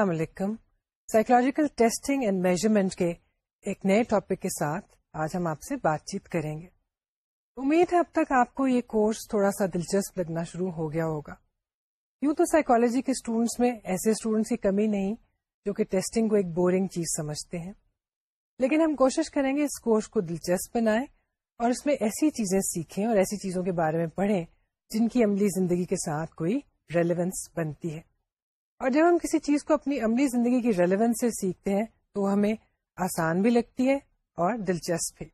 السلام علیکم psychological testing and measurement کے ایک نئے ٹاپک کے ساتھ آج ہم آپ سے بات چیت کریں گے امید ہے اب تک آپ کو یہ کورس تھوڑا سا دلچسپ لگنا شروع ہو گیا ہوگا یوں تو سائیکولوجی کے اسٹوڈینٹس میں ایسے اسٹوڈینٹس کی کمی نہیں جو کہ ٹیسٹنگ کو ایک بورنگ چیز سمجھتے ہیں لیکن ہم کوشش کریں گے اس کورس کو دلچسپ بنائیں اور اس میں ایسی چیزیں سیکھیں اور ایسی چیزوں کے بارے میں پڑھیں جن کی عملی زندگی کے ساتھ کوئی ریلیونس بنتی ہے اور جب ہم کسی چیز کو اپنی عملی زندگی کی ریلیونس سے سیکھتے ہیں تو ہمیں آسان بھی لگتی ہے اور دلچسپ بھی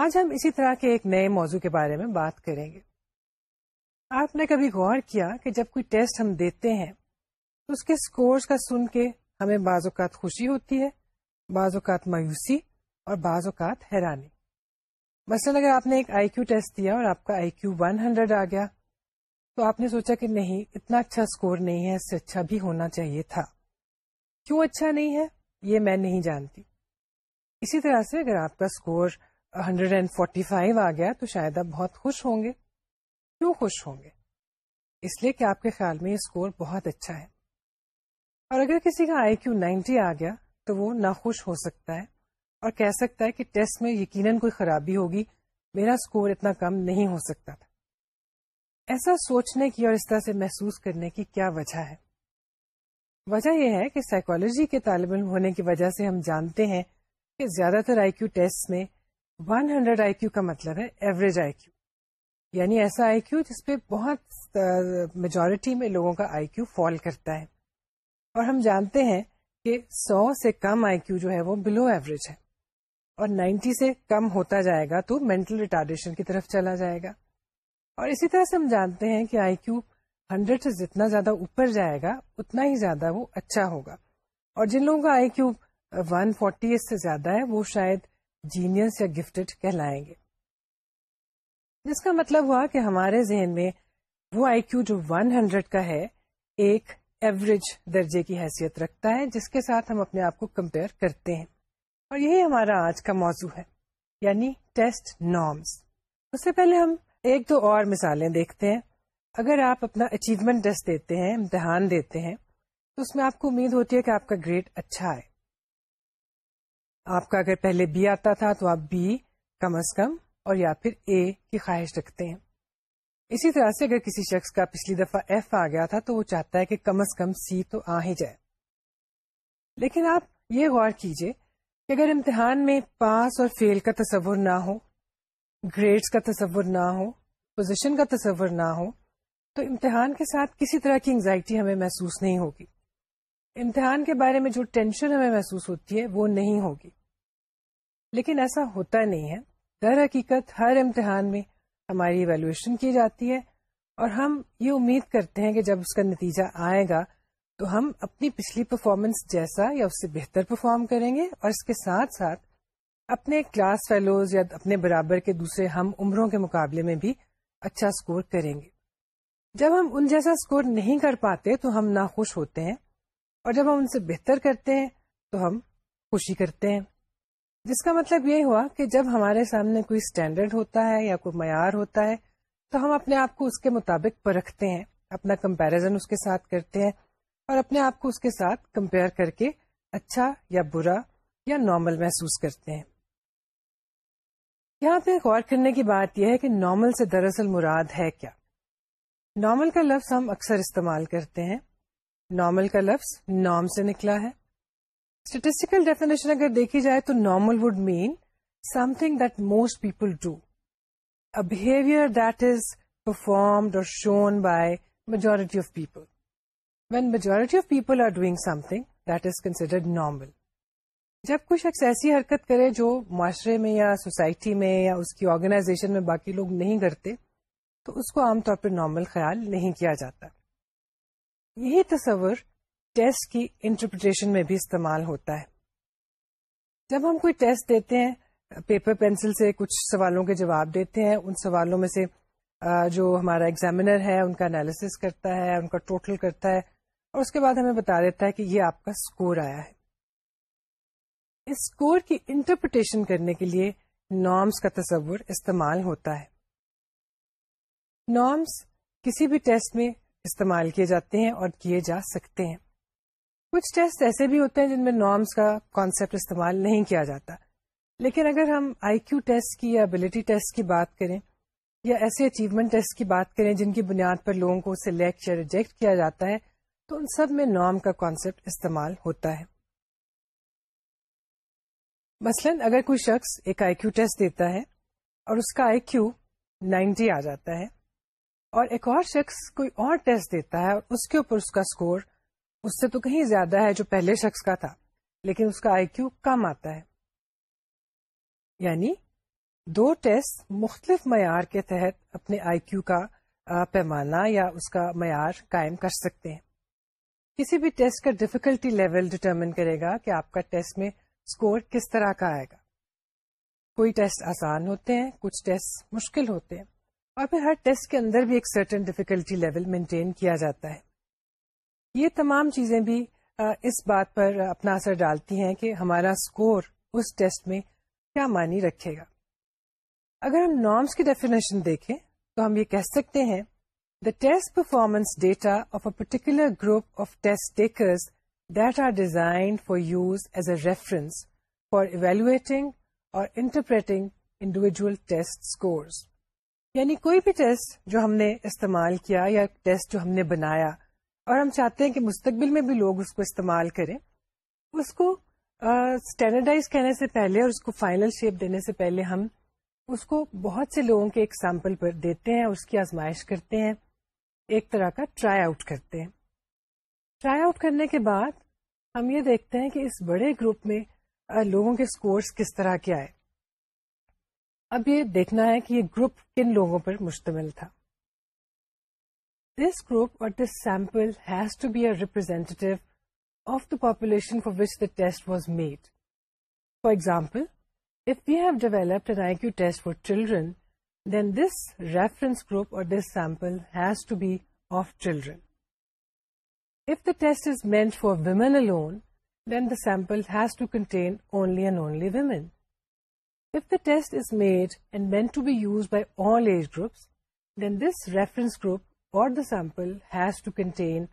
آج ہم اسی طرح کے ایک نئے موضوع کے بارے میں بات کریں گے آپ نے کبھی غور کیا کہ جب کوئی ٹیسٹ ہم دیتے ہیں تو اس کے اسکورس کا سن کے ہمیں بعض اوقات خوشی ہوتی ہے بعض اوقات مایوسی اور بعض اوقات حیرانی مثلاً اگر آپ نے ایک آئی کیو ٹیسٹ دیا اور آپ کا آئی کیو ون ہنڈریڈ آ گیا تو آپ نے سوچا کہ نہیں اتنا اچھا اسکور نہیں ہے اس سے اچھا بھی ہونا چاہیے تھا کیوں اچھا نہیں ہے یہ میں نہیں جانتی اسی طرح سے اگر آپ کا اسکور 145 آ گیا تو شاید آپ بہت خوش ہوں گے کیوں خوش ہوں گے اس لیے کہ آپ کے خیال میں یہ اسکور بہت اچھا ہے اور اگر کسی کا آئی کیو نائنٹی آ گیا تو وہ نہ خوش ہو سکتا ہے اور کہہ سکتا ہے کہ ٹیسٹ میں یقیناً کوئی خرابی ہوگی میرا اسکور اتنا کم نہیں ہو سکتا تھا ایسا سوچنے کی اور اس طرح سے محسوس کرنے کی کیا وجہ ہے وجہ یہ ہے کہ سائیکولوجی کے طالب علم ہونے کی وجہ سے ہم جانتے ہیں کہ زیادہ تر آئی کیو ٹیسٹ میں 100 ہنڈریڈ آئی کیو کا مطلب ہے ایوریج آئی کیو یعنی ایسا آئی کیو جس پہ بہت میجورٹی میں لوگوں کا آئی کیو فال کرتا ہے اور ہم جانتے ہیں کہ سو سے کم آئی کیو جو ہے وہ بلو ایوریج ہے اور نائنٹی سے کم ہوتا جائے گا تو مینٹل ریٹارڈیشن کی طرف چلا جائے گا اور اسی طرح سے ہم جانتے ہیں کہ آئی کیو ہنڈریڈ سے جتنا زیادہ اوپر جائے گا اتنا ہی زیادہ وہ اچھا ہوگا اور جن لوگوں کا آئی کیو ون فورٹی سے زیادہ ہے وہ شاید یا گفٹڈ کہلائیں گے جس کا مطلب ہوا کہ ہمارے ذہن میں وہ آئی کیو جو ون ہنڈریڈ کا ہے ایک ایوریج درجے کی حیثیت رکھتا ہے جس کے ساتھ ہم اپنے آپ کو کمپیئر کرتے ہیں اور یہی ہمارا آج کا موضوع ہے یعنی ٹیسٹ نارمس اس سے پہلے ہم ایک دو اور مثالیں دیکھتے ہیں اگر آپ اپنا اچیومنٹ ٹیسٹ دیتے ہیں امتحان دیتے ہیں تو اس میں آپ کو امید ہوتی ہے کہ آپ کا گریڈ اچھا ہے آپ کا اگر پہلے بی آتا تھا تو آپ بی کم از کم اور یا پھر اے کی خواہش رکھتے ہیں اسی طرح سے اگر کسی شخص کا پچھلی دفعہ ایف آ گیا تھا تو وہ چاہتا ہے کہ کم از کم سی تو آ ہی جائے لیکن آپ یہ غور کیجئے کہ اگر امتحان میں پاس اور فیل کا تصور نہ ہو گریڈس کا تصور نہ ہو پوزیشن کا تصور نہ ہو تو امتحان کے ساتھ کسی طرح کی انگزائٹی ہمیں محسوس نہیں ہوگی امتحان کے بارے میں جو ٹینشن ہمیں محسوس ہوتی ہے وہ نہیں ہوگی لیکن ایسا ہوتا نہیں ہے در حقیقت ہر امتحان میں ہماری ایویلویشن کی جاتی ہے اور ہم یہ امید کرتے ہیں کہ جب اس کا نتیجہ آئے گا تو ہم اپنی پچھلی پرفارمنس جیسا یا اس سے بہتر پرفارم کریں گے اور اس کے ساتھ ساتھ اپنے کلاس فیلوز یا اپنے برابر کے دوسرے ہم عمروں کے مقابلے میں بھی اچھا اسکور کریں گے جب ہم ان جیسا اسکور نہیں کر پاتے تو ہم ناخوش ہوتے ہیں اور جب ہم ان سے بہتر کرتے ہیں تو ہم خوشی کرتے ہیں جس کا مطلب یہ ہوا کہ جب ہمارے سامنے کوئی اسٹینڈرڈ ہوتا ہے یا کوئی معیار ہوتا ہے تو ہم اپنے آپ کو اس کے مطابق پرکھتے ہیں اپنا کمپیرزن اس کے ساتھ کرتے ہیں اور اپنے آپ کو اس کے ساتھ کمپیئر کر کے اچھا یا برا یا نارمل محسوس کرتے ہیں یہاں پہ غور کرنے کی بات یہ ہے کہ نارمل سے دراصل مراد ہے کیا نارمل کا لفظ ہم اکثر استعمال کرتے ہیں نارمل کا لفظ نارم سے نکلا ہے اسٹیٹسٹیکل ڈیفینیشن اگر دیکھی جائے تو normal would mean something that most people do behaviour that is performed اور shown by majority of people when majority of people are doing something that is considered normal جب کوئی شخص ایسی حرکت کرے جو معاشرے میں یا سوسائٹی میں یا اس کی آرگنائزیشن میں باقی لوگ نہیں کرتے تو اس کو عام طور پر نارمل خیال نہیں کیا جاتا یہی تصور ٹیسٹ کی انٹرپریٹیشن میں بھی استعمال ہوتا ہے جب ہم کوئی ٹیسٹ دیتے ہیں پیپر پینسل سے کچھ سوالوں کے جواب دیتے ہیں ان سوالوں میں سے جو ہمارا ایگزامینر ہے ان کا انالیس کرتا ہے ان کا ٹوٹل کرتا ہے اور اس کے بعد ہمیں بتا دیتا ہے کہ یہ آپ کا اسکور آیا ہے اس اسکور کی انٹرپریٹیشن کرنے کے لیے نارمس کا تصور استعمال ہوتا ہے نارمس کسی بھی ٹیسٹ میں استعمال کیے جاتے ہیں اور کیے جا سکتے ہیں کچھ ٹیسٹ ایسے بھی ہوتے ہیں جن میں نارمس کا کانسیپٹ استعمال نہیں کیا جاتا لیکن اگر ہم آئی کیو ٹیسٹ کی یا ابلیٹی ٹیسٹ کی بات کریں یا ایسے اچیومنٹ ٹیسٹ کی بات کریں جن کی بنیاد پر لوگوں کو سلیکٹ یا ریجیکٹ کیا جاتا ہے تو ان سب میں نارم کا کانسیپٹ استعمال ہوتا ہے مثلا اگر کوئی شخص ایک آئی کیو ٹیسٹ دیتا ہے اور اس کا آئی کیو نائنٹی آ جاتا ہے اور ایک اور شخص کوئی اور ٹیسٹ دیتا ہے ہے اور اس اس اس کے اوپر کا سے تو کہیں زیادہ جو پہلے شخص کا تھا لیکن اس کا آئی کیو کم آتا ہے یعنی دو ٹیسٹ مختلف معیار کے تحت اپنے آئی کیو کا پیمانہ یا اس کا معیار قائم کر سکتے ہیں کسی بھی ٹیسٹ کا ڈیفیکلٹی لیول ڈٹرمن کرے گا کہ آپ کا ٹیسٹ میں اسکور کس طرح کا آئے گا کوئی ٹیسٹ آسان ہوتے ہیں کچھ ٹیسٹ مشکل ہوتے ہیں اور پھر ہر ٹیسٹ کے اندر بھی ایک سرٹن ڈیفیکلٹی لیول مینٹین کیا جاتا ہے یہ تمام چیزیں بھی اس بات پر اپنا اثر ڈالتی ہیں کہ ہمارا اسکور اس ٹیسٹ میں کیا مانی رکھے گا اگر ہم نارمس کی ڈیفینیشن دیکھیں تو ہم یہ کہہ سکتے ہیں the test performance data of a particular group of test takers that are designed for use as a reference for evaluating اور انٹرپریٹنگ انڈیویجل ٹیسٹ اسکورس یعنی کوئی بھی ٹیسٹ جو ہم نے استعمال کیا یا ٹیسٹ جو ہم نے بنایا اور ہم چاہتے ہیں کہ مستقبل میں بھی لوگ اس کو استعمال کریں اس کو اسٹینڈرڈائز uh, کہنے سے پہلے اور اس کو فائنل شیپ دینے سے پہلے ہم اس کو بہت سے لوگوں کے ایک سیمپل پر دیتے ہیں اس کی آزمائش کرتے ہیں ایک طرح کا ٹرائی آؤٹ کرتے ہیں ٹرائی آؤٹ کرنے کے بعد ہم یہ دیکھتے ہیں کہ اس بڑے گروپ میں لوگوں کے اسکورس کس طرح کے آئے اب یہ دیکھنا ہے کہ یہ گروپ کن لوگوں پر مشتمل تھا دس گروپ اور this sample has to be a representative of the population for which the test was made for example if you have developed I Q test for children then this reference group اور this sample has to be of children if the test is meant for women sample has to contain only and only women if the test is made and meant to be use by all age groups then this reference group اور the sample has to contain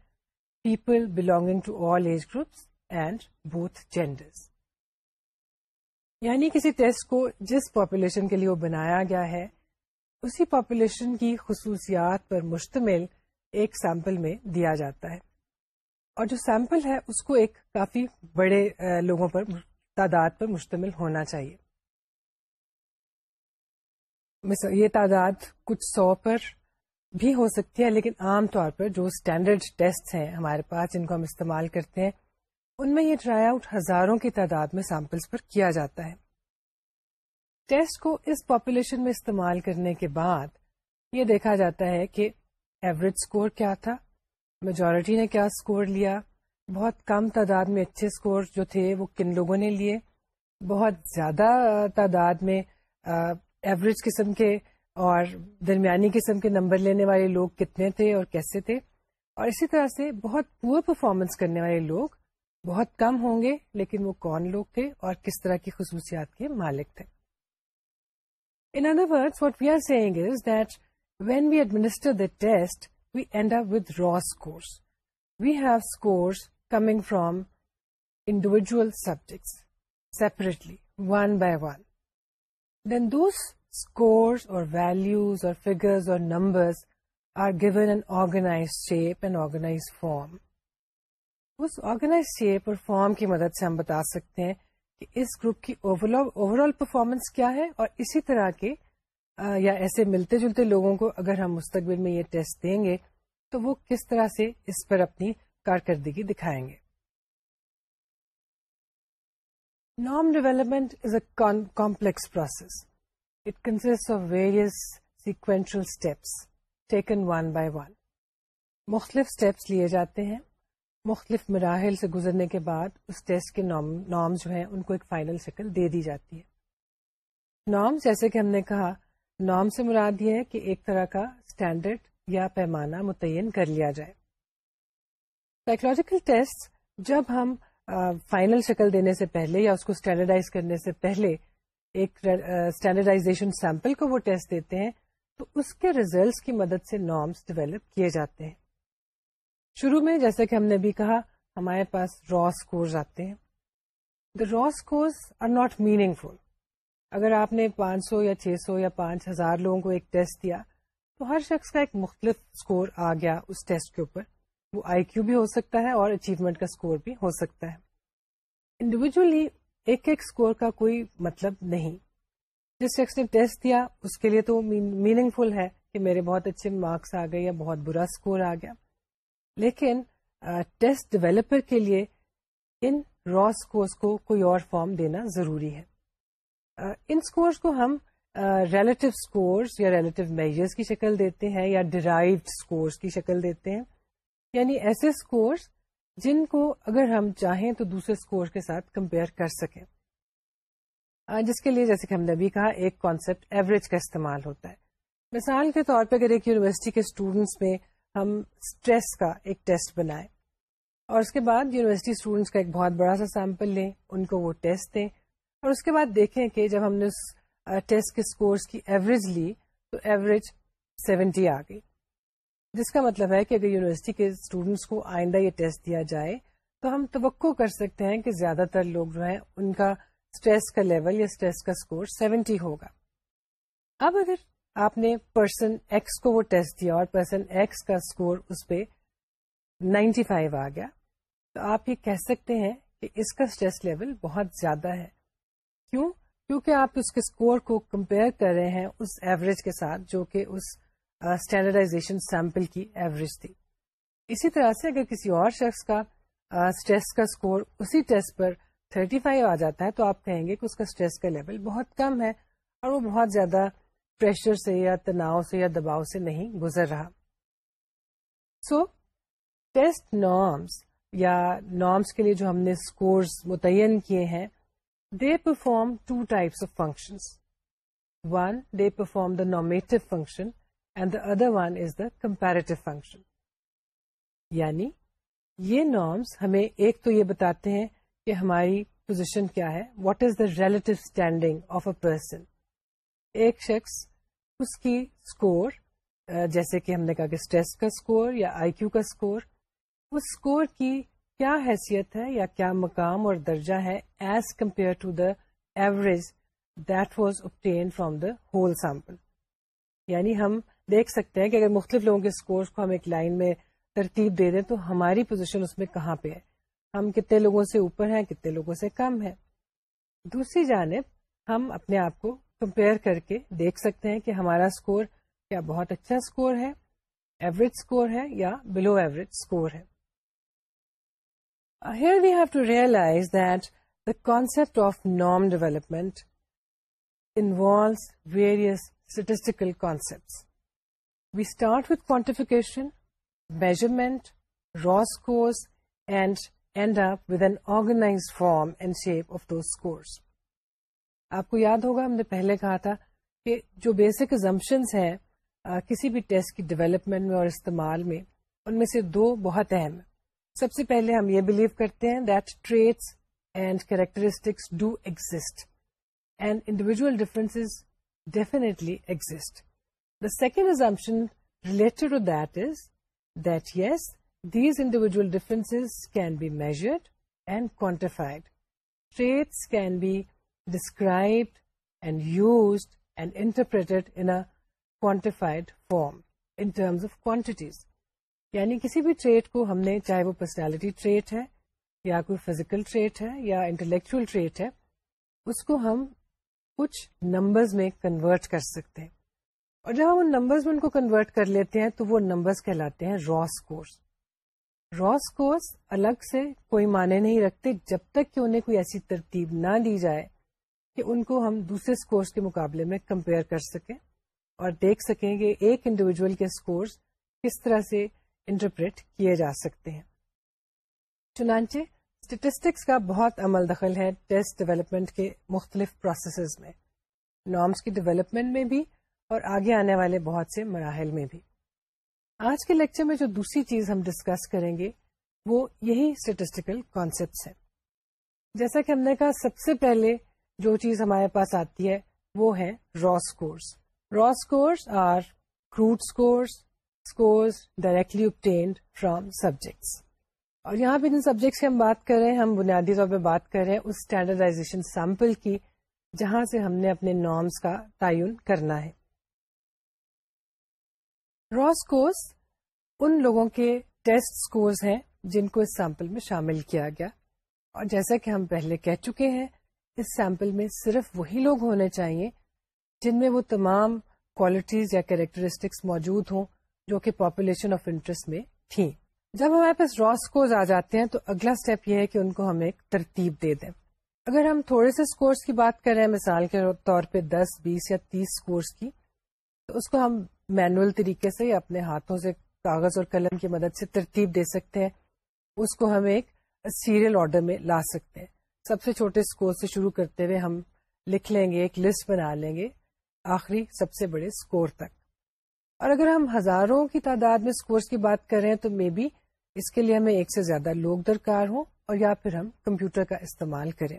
people belonging to all age groups and both genders یعنی کسی test کو جس population کے لیے وہ بنایا گیا ہے اسی پاپولیشن کی خصوصیات پر مشتمل ایک سیمپل میں دیا جاتا ہے اور جو سیمپل ہے اس کو ایک کافی بڑے لوگوں پر تعداد پر مشتمل ہونا چاہیے یہ تعداد کچھ سو پر بھی ہو سکتی ہے لیکن عام طور پر جو اسٹینڈرڈ ٹیسٹ ہیں ہمارے پاس جن کو ہم استعمال کرتے ہیں ان میں یہ ٹرائی آؤٹ ہزاروں کی تعداد میں سیمپلس پر کیا جاتا ہے ٹیسٹ کو اس پاپولیشن میں استعمال کرنے کے بعد یہ دیکھا جاتا ہے کہ ایوریج اسکور کیا تھا میجورٹی نے کیا اسکور لیا بہت کم تعداد میں اچھے اسکور جو تھے وہ کن لوگوں نے لیے بہت زیادہ تعداد میں ایوریج قسم کے اور درمیانی قسم کے نمبر لینے والے لوگ کتنے تھے اور کیسے تھے اور اسی طرح سے بہت پور پرفارمنس کرنے والے لوگ بہت کم ہوں گے لیکن وہ کون لوگ تھے اور کس طرح کی خصوصیات کے مالک تھے in other word what we are seeing is that when we administer the test and Then those scores have coming or individual or separately values اور an organized are given organized form us organise shape اور form کی مدد سے ہم بتا سکتے ہیں کہ اس گروپ کی اوور آل پرفارمنس کیا ہے اور اسی طرح کے یا ایسے ملتے جلتے لوگوں کو اگر ہم مستقبل میں یہ ٹیسٹ دیں گے تو وہ کس طرح سے اس پر اپنی کارکردگی دکھائیں گے نام development is a complex process it consist of various sequential steps taken one by one مختلف اسٹیپس لیے جاتے ہیں مختلف مراحل سے گزرنے کے بعد اس ٹیسٹ کے نامس جو ہیں ان کو ایک فائنل شکل دے دی جاتی ہے نامس جیسے کہ ہم نے کہا نام سے مراد یہ ہے کہ ایک طرح کا اسٹینڈرڈ یا پیمانہ متعین کر لیا جائے سائیکولوجیکل ٹیسٹ جب ہم فائنل شکل دینے سے پہلے یا اس کو اسٹینڈرڈائز کرنے سے پہلے ایک اسٹینڈرڈائزیشن سیمپل کو وہ ٹیسٹ دیتے ہیں تو اس کے ریزلٹس کی مدد سے نارمس ڈیولپ کیے جاتے ہیں شروع میں جیسے کہ ہم نے بھی کہا ہمارے پاس را اسکورز آتے ہیں the raw scores are not meaningful اگر آپ نے پانچ سو یا چھ سو یا پانچ ہزار لوگوں کو ایک ٹیسٹ دیا تو ہر شخص کا ایک مختلف اسکور آ گیا اس ٹیسٹ کے اوپر وہ آئی کیو بھی ہو سکتا ہے اور اچیومنٹ کا اسکور بھی ہو سکتا ہے انڈیویجلی ایک ایک اسکور کا کوئی مطلب نہیں جس شخص نے ٹیسٹ دیا اس کے لیے تو میننگ فل ہے کہ میرے بہت اچھے مارکس آ گئے یا بہت برا اسکور آ گیا لیکن ٹیسٹ ڈیولپر کے لیے ان را اسکورس کو کوئی اور فارم دینا ضروری ہے ان اسکورس کو ہم ریلیٹو اسکورس یا ریلیٹو میجرس کی شکل دیتے ہیں یا ڈرائیوڈ اسکورس کی شکل دیتے ہیں یعنی ایسے اسکورس جن کو اگر ہم چاہیں تو دوسرے اسکور کے ساتھ کمپیئر کر سکیں جس کے لیے جیسے کہ ہم نے ابھی کہا ایک کانسیپٹ ایوریج کا استعمال ہوتا ہے مثال کے طور پہ اگر ایک یونیورسٹی کے اسٹوڈینٹس میں ہم اسٹریس کا ایک ٹیسٹ بنائیں اور اس کے بعد یونیورسٹی اسٹوڈینٹس کا ایک بہت بڑا سا سیمپل لیں ان کو وہ ٹیسٹ دیں اور اس کے بعد دیکھیں کہ جب ہم نے اس ٹیسٹ کے اسکورس کی ایوریج لی تو ایوریج سیونٹی آ گئی جس کا مطلب ہے کہ اگر یونیورسٹی کے اسٹوڈینٹس کو آئندہ یہ ٹیسٹ دیا جائے تو ہم توقع کر سکتے ہیں کہ زیادہ تر لوگ جو ہیں ان کا اسٹریس کا لیول یا اسٹریس کا اسکور سیونٹی ہوگا اب اگر آپ نے پرسن ایکس کو وہ ٹیسٹ دیا اور پرسن ایکس کا اسکور اس پہ نائنٹی فائیو آ گیا تو آپ یہ کہہ سکتے ہیں کہ اس کا اسٹریس لیول بہت زیادہ ہے کیوں کیونکہ آپ اس کے اسکور کو کمپیئر کر رہے ہیں اس ایوریج کے ساتھ جو کہ اس اسٹینڈرڈائزیشن سیمپل کی ایوریج تھی اسی طرح سے اگر کسی اور شخص کا اسٹریس کا اسکور اسی ٹیسٹ پر 35 فائیو آ جاتا ہے تو آپ کہیں گے کہ اس کا اسٹریس کا لیول بہت کم ہے اور وہ بہت زیادہ پریشر سے یا تناؤ سے یا دباؤ سے نہیں گزر رہا سو ٹیسٹ نارمس یا نارمس کے لیے جو ہم نے اسکورس متعین کیے ہیں perform two types of and function and the other one is the یعنی یہ norms ہمیں ایک تو یہ بتاتے ہیں کہ ہماری پوزیشن کیا ہے what is the relative standing of a person ایک شخص اس کی اسکور جیسے کہ ہم نے کہا کہ اسٹریس کا اسکور یا آئی کیو کا اسکور اس اسکور کی کیا حیثیت ہے یا کیا مقام اور درجہ ہے as compare to the average that was obtain from the whole sample یعنی ہم دیکھ سکتے ہیں کہ اگر مختلف لوگوں کے اسکورس کو ہم ایک لائن میں ترتیب دے دیں تو ہماری پوزیشن اس میں کہاں پہ ہے ہم کتنے لوگوں سے اوپر ہیں کتنے لوگوں سے کم ہیں دوسری جانب ہم اپنے آپ کو کمپیئر کر کے دیکھ سکتے ہیں کہ ہمارا اسکور کیا بہت اچھا اسکور ہے ایوریج اسکور ہے یا بلو ایوریج اسکور ہے here we have to realize that the concept of نام development involves various statistical we start with quantification measurement rules and and at an organize form and shape of those آپ کو یاد ہوگا ہم نے پہلے کہا تھا کہ جو بیسک زمپشنس ہیں کسی بھی ٹیسٹ کی ڈیولپمنٹ میں اور استعمال میں ان میں سے دو بہت اہم ہے سب سے پہلے ہم یہ بلیو کرتے ہیں that traits and characteristics do exist and individual difference definitely exist the second assumption related to that is that yes these individual differences can be measured and quantified traits can be describe and used and interpreted in quantified form in terms of quantities یعنی کسی بھی treat کو ہم نے چاہے وہ personality trait ہے یا کوئی فزیکل ٹریٹ ہے یا انٹلیکچل ٹریٹ ہے اس کو ہم کچھ نمبرز میں کنورٹ کر سکتے ہیں اور جب ہم ان نمبرز میں ان کو کنورٹ کر لیتے ہیں تو وہ نمبرز کہلاتے ہیں را اسکورس را اسکورس الگ سے کوئی معنی نہیں رکھتے جب تک کہ انہیں کوئی ایسی ترتیب نہ دی جائے کہ ان کو ہم دوسرے اسکورس کے مقابلے میں کمپیئر کر سکیں اور دیکھ سکیں کہ ایک انڈیویجل کے اسکورس کس طرح سے انٹرپریٹ کیے جا سکتے ہیں چنانچہ اسٹیٹسٹکس کا بہت عمل دخل ہے ٹیسٹ ڈیولپمنٹ کے مختلف پروسیسز میں نارمس کی ڈیولپمنٹ میں بھی اور آگے آنے والے بہت سے مراحل میں بھی آج کے لیکچر میں جو دوسری چیز ہم ڈسکس کریں گے وہ یہی اسٹیٹسٹیکل کانسیپٹس ہیں جیسا کہ ہم نے کہا سب سے پہلے جو چیز ہمارے پاس آتی ہے وہ ہے raw scores raw scores are crude scores directly obtained from subjects اور یہاں پہ جن سبجیکٹس کی ہم بات کر رہے ہیں ہم بنیادی طور پہ بات کر رہے ہیں اس اسٹینڈرڈائزیشن سیمپل کی جہاں سے ہم نے اپنے نارمس کا تعین کرنا ہے را اسکورس ان لوگوں کے ٹیسٹ اسکورس ہیں جن کو اس سیمپل میں شامل کیا گیا اور جیسا کہ ہم پہلے کہہ چکے ہیں اس سیمپل میں صرف وہی لوگ ہونے چاہیے جن میں وہ تمام کوالٹیز یا کیریکٹرسٹکس موجود ہوں جو کہ پاپولیشن آف انٹرسٹ میں تھی جب ہمارے پاس راس اسکورز آ جاتے ہیں تو اگلا اسٹیپ یہ ہے کہ ان کو ہم ایک ترتیب دے دیں اگر ہم تھوڑے سے اسکورس کی بات کر رہے ہیں مثال کے طور پہ دس بیس یا تیس اسکورس کی تو اس کو ہم مینوئل طریقے سے یا اپنے ہاتھوں سے کاغذ اور قلم کی مدد سے ترتیب دے سکتے ہیں اس کو ہم ایک سیریل آرڈر میں لا سکتے ہیں سب سے چھوٹے اسکور سے شروع کرتے ہوئے ہم لکھ لیں گے ایک لسٹ بنا لیں گے آخری سب سے بڑے اسکور تک اور اگر ہم ہزاروں کی تعداد میں اسکورس کی بات کریں تو مے بی اس کے لیے ہمیں ایک سے زیادہ لوگ درکار ہوں اور یا پھر ہم کمپیوٹر کا استعمال کریں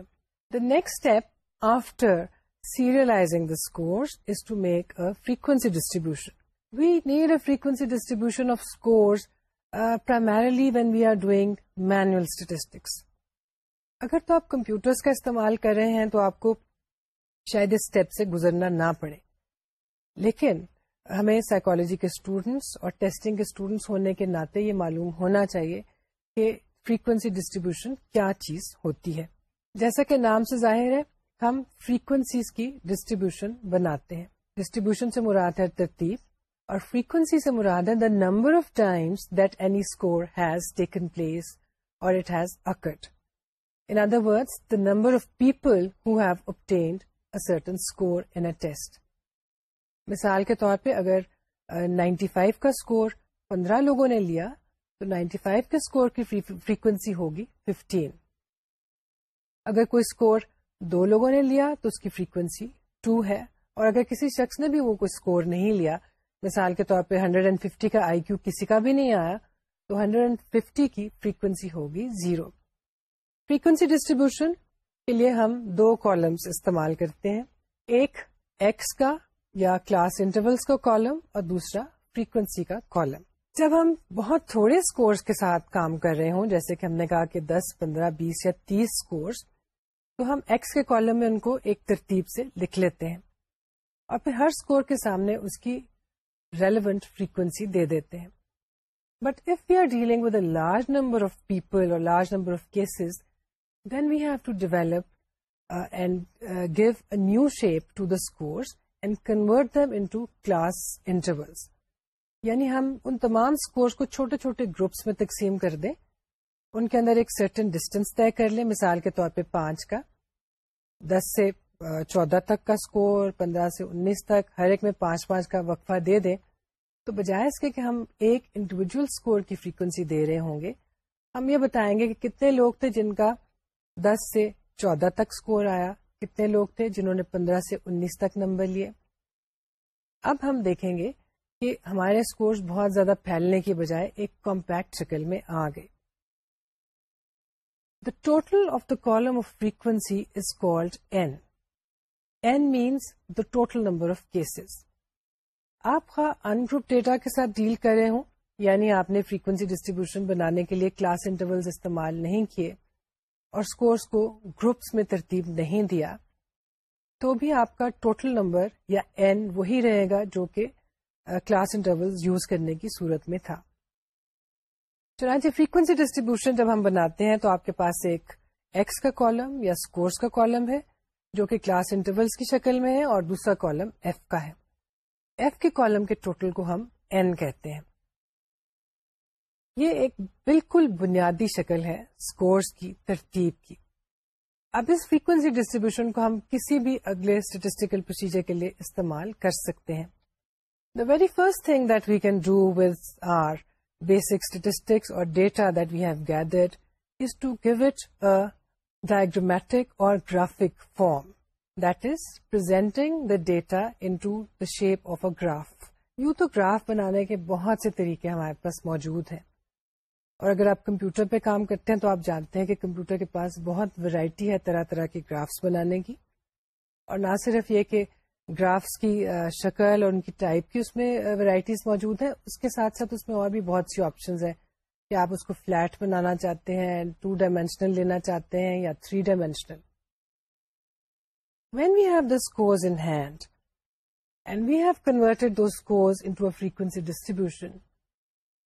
the next step after serializing the scores is to make a frequency distribution we need a frequency distribution of scores primarily when we are doing statistics اگر تو آپ کمپیوٹر کا استعمال کر رہے ہیں تو آپ کو شاید اس اسٹیپ سے گزرنا نہ پڑے لیکن ہمیں سائیکالوجی کے اسٹوڈینٹس اور ٹیسٹنگ کے اسٹوڈنٹس ہونے کے ناطے یہ معلوم ہونا چاہیے کہ فریکوینسی ڈسٹریبیوشن کیا چیز ہوتی ہے جیسا کہ نام سے ظاہر ہے ہم فریکوینسیز کی ڈسٹریبیوشن بناتے ہیں ڈسٹریبیوشن سے مراد ہے ترتیب اور فریکوینسی سے مراد ہے the number of times that any score has taken place اور it has occurred in other word the number of people who have obtained test مثال کے طور پہ اگر نائنٹی فائیو کا اسکور پندرہ لوگوں نے لیا تو نائنٹی فائیو کے اسکور کی فریکوینسی ہوگی ففٹین اگر کوئی اسکور دو لوگوں نے لیا تو اس کی فریکوینسی ٹو ہے اور اگر کسی شخص نے بھی وہ کوئی اسکور نہیں لیا مثال کے طور پہ ہنڈریڈ اینڈ ففٹی کا آئی کیو کسی کا بھی نہیں آیا تو ہنڈریڈ اینڈ ففٹی کی فریکوینسی ہوگی زیرو فریکوینسی ڈسٹریبیوشن کے لیے ہم دو کالمس استعمال کرتے ہیں ایک ایکس کا یا کلاس انٹرولس کا کالم اور دوسرا فریکوینسی کا کالم جب ہم بہت تھوڑے اسکورس کے ساتھ کام کر رہے ہوں جیسے کہ ہم نے کہا کہ دس پندرہ بیس یا تیس اسکورس تو ہم ایکس کے کالم میں ان کو ایک ترتیب سے لکھ لیتے ہیں اور پھر ہر اسکور کے سامنے اس کی ریلیونٹ فریکوینسی دے دیتے ہیں but if we are dealing with a large number of people اور large number of cases then we have to develop and give a new shape to the scores and convert them to class intervals یعنی ہم ان تمام scores کو چھوٹے چھوٹے groups میں تقسیم کر دیں ان کے اندر ایک سرٹن ڈسٹینس طے کر لیں مثال کے طور پہ پانچ کا دس سے چودہ تک کا اسکور پندرہ سے انیس تک ہر ایک میں پانچ پانچ کا وقفہ دے دیں تو بجائے اس کے کہ ہم ایک انڈیویجل اسکور کی فریکوینسی دے رہے ہوں گے ہم یہ بتائیں گے کہ کتنے لوگ تھے جن کا دس سے چودہ تک اسکور آیا کتنے لوگ تھے جنہوں نے پندرہ سے انیس تک نمبر لیے اب ہم دیکھیں گے کہ ہمارے اسکورس بہت زیادہ پھیلنے کے بجائے ایک کمپیکٹ شکل میں آ گئے the total of the column of frequency is called N N means the total number of cases آپ کا گروپ ڈیٹا کے ساتھ ڈیل کر رہے ہوں یعنی آپ نے فریکوینسی ڈسٹریبیوشن بنانے کے لیے کلاس انٹرولز استعمال نہیں کیے اور اسکورس کو گروپس میں ترتیب نہیں دیا تو بھی آپ کا ٹوٹل نمبر یا این وہی رہے گا جو کہ کلاس انٹرول یوز کرنے کی صورت میں تھا چنانچہ فریکوینسی ڈسٹریبیوشن جب ہم بناتے ہیں تو آپ کے پاس ایک ایکس کا کالم یا اسکورس کا کالم ہے جو کہ کلاس انٹرولس کی شکل میں ہے اور دوسرا کالم ایف کا ہے ایف کے کالم کے ٹوٹل کو ہم این کہتے ہیں یہ ایک بالکل بنیادی شکل ہے اسکورس کی ترتیب کی اب اس فریکوینسی ڈسٹریبیوشن کو ہم کسی بھی اگلے اسٹیٹسٹیکل پروسیجر کے لیے استعمال کر سکتے ہیں the very first thing that we can do with our basic statistics اور data that we have gathered is to give it diagrammatic اور graphic form that is presenting the data into the shape of a graph یوں تو graph بنانے کے بہت سے طریقے ہمارے پاس موجود ہیں اور اگر آپ کمپیوٹر پہ کام کرتے ہیں تو آپ جانتے ہیں کہ کمپیوٹر کے پاس بہت ورائٹی ہے طرح طرح کی گرافس بنانے کی اور نہ صرف یہ کہ گرافس کی شکل اور ان کی ٹائپ کی اس میں ورائٹیز موجود ہیں اس کے ساتھ ساتھ اس میں اور بھی بہت سی آپشنز ہیں کہ آپ اس کو فلیٹ بنانا چاہتے ہیں ٹو ڈائمینشنل لینا چاہتے ہیں یا three dimensional when we have the scores in hand and we have converted frequency distribution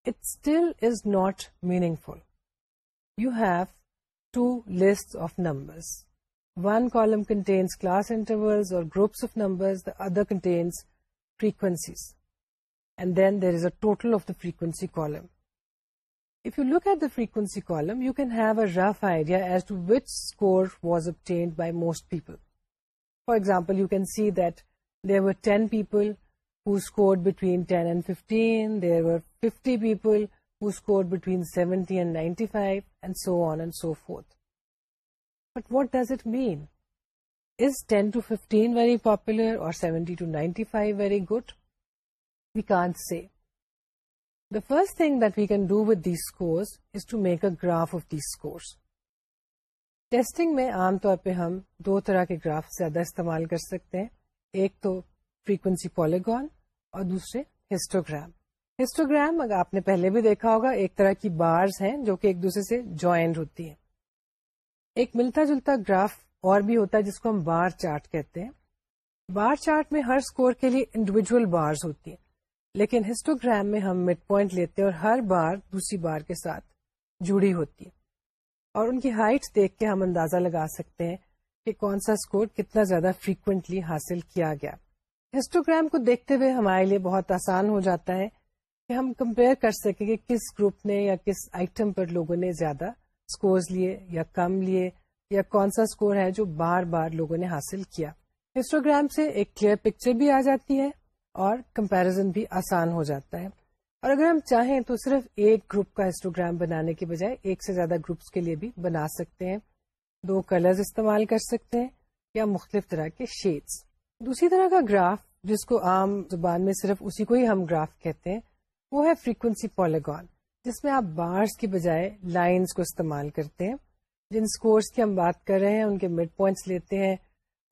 it still is not meaningful. You have two lists of numbers. One column contains class intervals or groups of numbers, the other contains frequencies. And then there is a total of the frequency column. If you look at the frequency column, you can have a rough idea as to which score was obtained by most people. For example, you can see that there were 10 people who scored between 10 and 15, there were 50 people who scored between 70 and 95 and so on and so forth. But what does it mean? Is 10 to 15 very popular or 70 to 95 very good? We can't say. The first thing that we can do with these scores is to make a graph of these scores. Testing میں عام طور پہ ہم دو طرح کے graph زیادہ استعمال کر سکتے ہیں ایک تو فریکوینسی پالیگون اور دوسرے ہسٹوگرام ہسٹوگرام اگر آپ نے پہلے بھی دیکھا ہوگا ایک طرح کی بارز ہیں جو کہ ایک دوسرے سے جوائنڈ ہوتی ہیں ایک ملتا جلتا گراف اور بھی ہوتا ہے جس کو ہم بار چارٹ کہتے ہیں بار چارٹ میں ہر اسکور کے لیے انڈیویجل بارز ہوتی ہیں لیکن ہسٹوگرام میں ہم مڈ پوائنٹ لیتے ہیں اور ہر بار دوسری بار کے ساتھ جڑی ہوتی ہے اور ان کی ہائٹ دیکھ کے ہم اندازہ لگا سکتے ہیں کہ کون سا اسکور کتنا زیادہ فریکوینٹلی حاصل کیا گیا ہسٹوگرام کو دیکھتے ہوئے ہمارے لیے بہت آسان ہو جاتا ہے کہ ہم کمپیئر کر سکیں کہ کس گروپ نے یا کس آئٹم پر لوگوں نے زیادہ اسکورز لیے یا کم لیے یا کون سا اسکور ہے جو بار بار لوگوں نے حاصل کیا انسٹاگرام سے ایک کلیئر پکچر بھی آ جاتی ہے اور کمپیرزن بھی آسان ہو جاتا ہے اور اگر ہم چاہیں تو صرف ایک گروپ کا انسٹاگرام بنانے کے بجائے ایک سے زیادہ گروپس کے لیے بھی بنا سکتے ہیں دو کلرز استعمال کر سکتے ہیں یا مختلف طرح کے شیڈس دوسری طرح کا گراف جس کو عام زبان میں صرف اسی کو ہی ہم گراف کہتے ہیں وہ ہے فریکوینسی پالیگون جس میں آپ بارس کی بجائے لائنس کو استعمال کرتے ہیں جن اسکورس کی ہم بات کر رہے ہیں ان کے مڈ پوائنٹس لیتے ہیں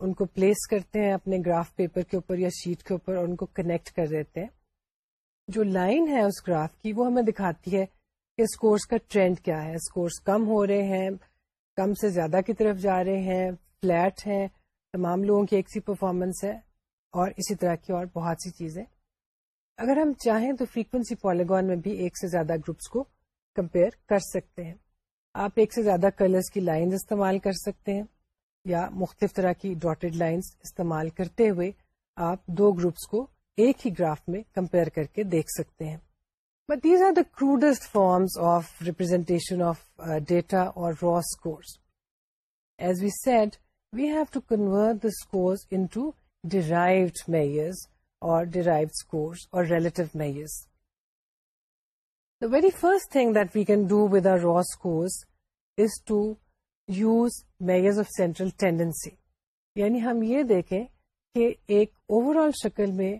ان کو پلیس کرتے ہیں اپنے گراف پیپر کے اوپر یا شیٹ کے اوپر اور ان کو کنیکٹ کر دیتے ہیں جو لائن ہے اس گراف کی وہ ہمیں دکھاتی ہے کہ اسکورس کا ٹرینڈ کیا ہے اسکورس کم ہو رہے ہیں کم سے زیادہ کی طرف جا رہے ہیں فلیٹ ہیں تمام لوگوں کی ایک سی پرفارمنس ہے اور اسی طرح کی اور بہت سی چیزیں اگر ہم چاہیں تو فریکوینسی پالیگون میں بھی ایک سے زیادہ گروپس کو کمپیئر کر سکتے ہیں آپ ایک سے زیادہ کلرس کی لائنز استعمال کر سکتے ہیں یا مختلف طرح کی ڈاٹڈ لائنز استعمال کرتے ہوئے آپ دو گروپس کو ایک ہی گراف میں کمپیئر کر کے دیکھ سکتے ہیں but these are the crudest forms of representation of data اور raw scores as we said we have to convert the score into derived measures very first tendency یعنی ہم یہ دیکھیں کہ ایک اوور آل شکل میں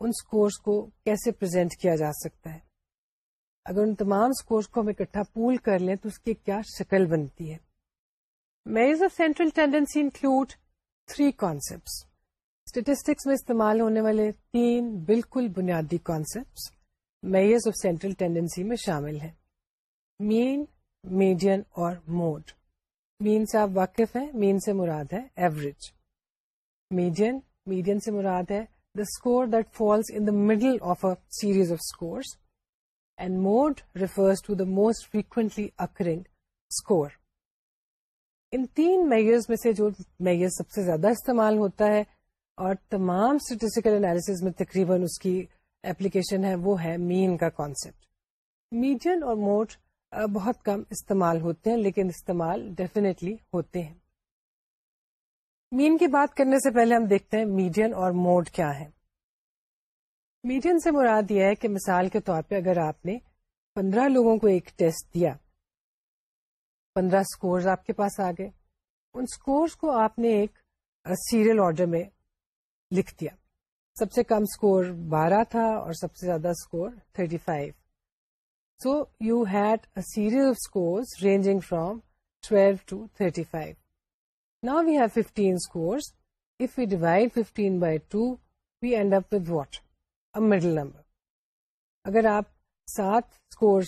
ان اسکورس کو کیسے پرزینٹ کیا جا سکتا ہے اگر ان تمام اسکورس کو ہم اکٹھا پول کر لیں تو اس کی کیا شکل بنتی ہے measures of central tendency include three concept statistics میں استعمال ہونے والے تین بالکل بنیادی concepts measures of central tendency میں شامل ہیں مین میڈین اور موڈ مین سے آپ واقف ہیں مین سے مراد ہے ایوریج میڈین میڈین سے مراد ہے the score that falls in the middle of a series of scores and mode refers to the most frequently occurring score ان تین میئرز میں سے جو میئر سب سے زیادہ استعمال ہوتا ہے اور تمام اسٹیٹسٹیکل انالیس میں تقریباً اس کی اپلیکیشن ہے وہ ہے مین کا کانسیپٹ میڈین اور موڈ بہت کم استعمال ہوتے ہیں لیکن استعمال ڈیفینیٹلی ہوتے ہیں مین کی بات کرنے سے پہلے ہم دیکھتے ہیں میڈین اور موڈ کیا ہے میڈین سے مراد یہ ہے کہ مثال کے طور پہ اگر آپ نے پندرہ لوگوں کو ایک ٹیسٹ دیا پندرہ سکورز آپ کے پاس آ گئے ان اسکورس کو آپ نے ایک سیریل آرڈر میں لکھ دیا سب سے کم اسکور بارہ تھا اور سب سے زیادہ score thirty five so you had a series of score from twelve to thirty five نا divide fifteen by two end up with what a middle number اگر آپ سات اسکور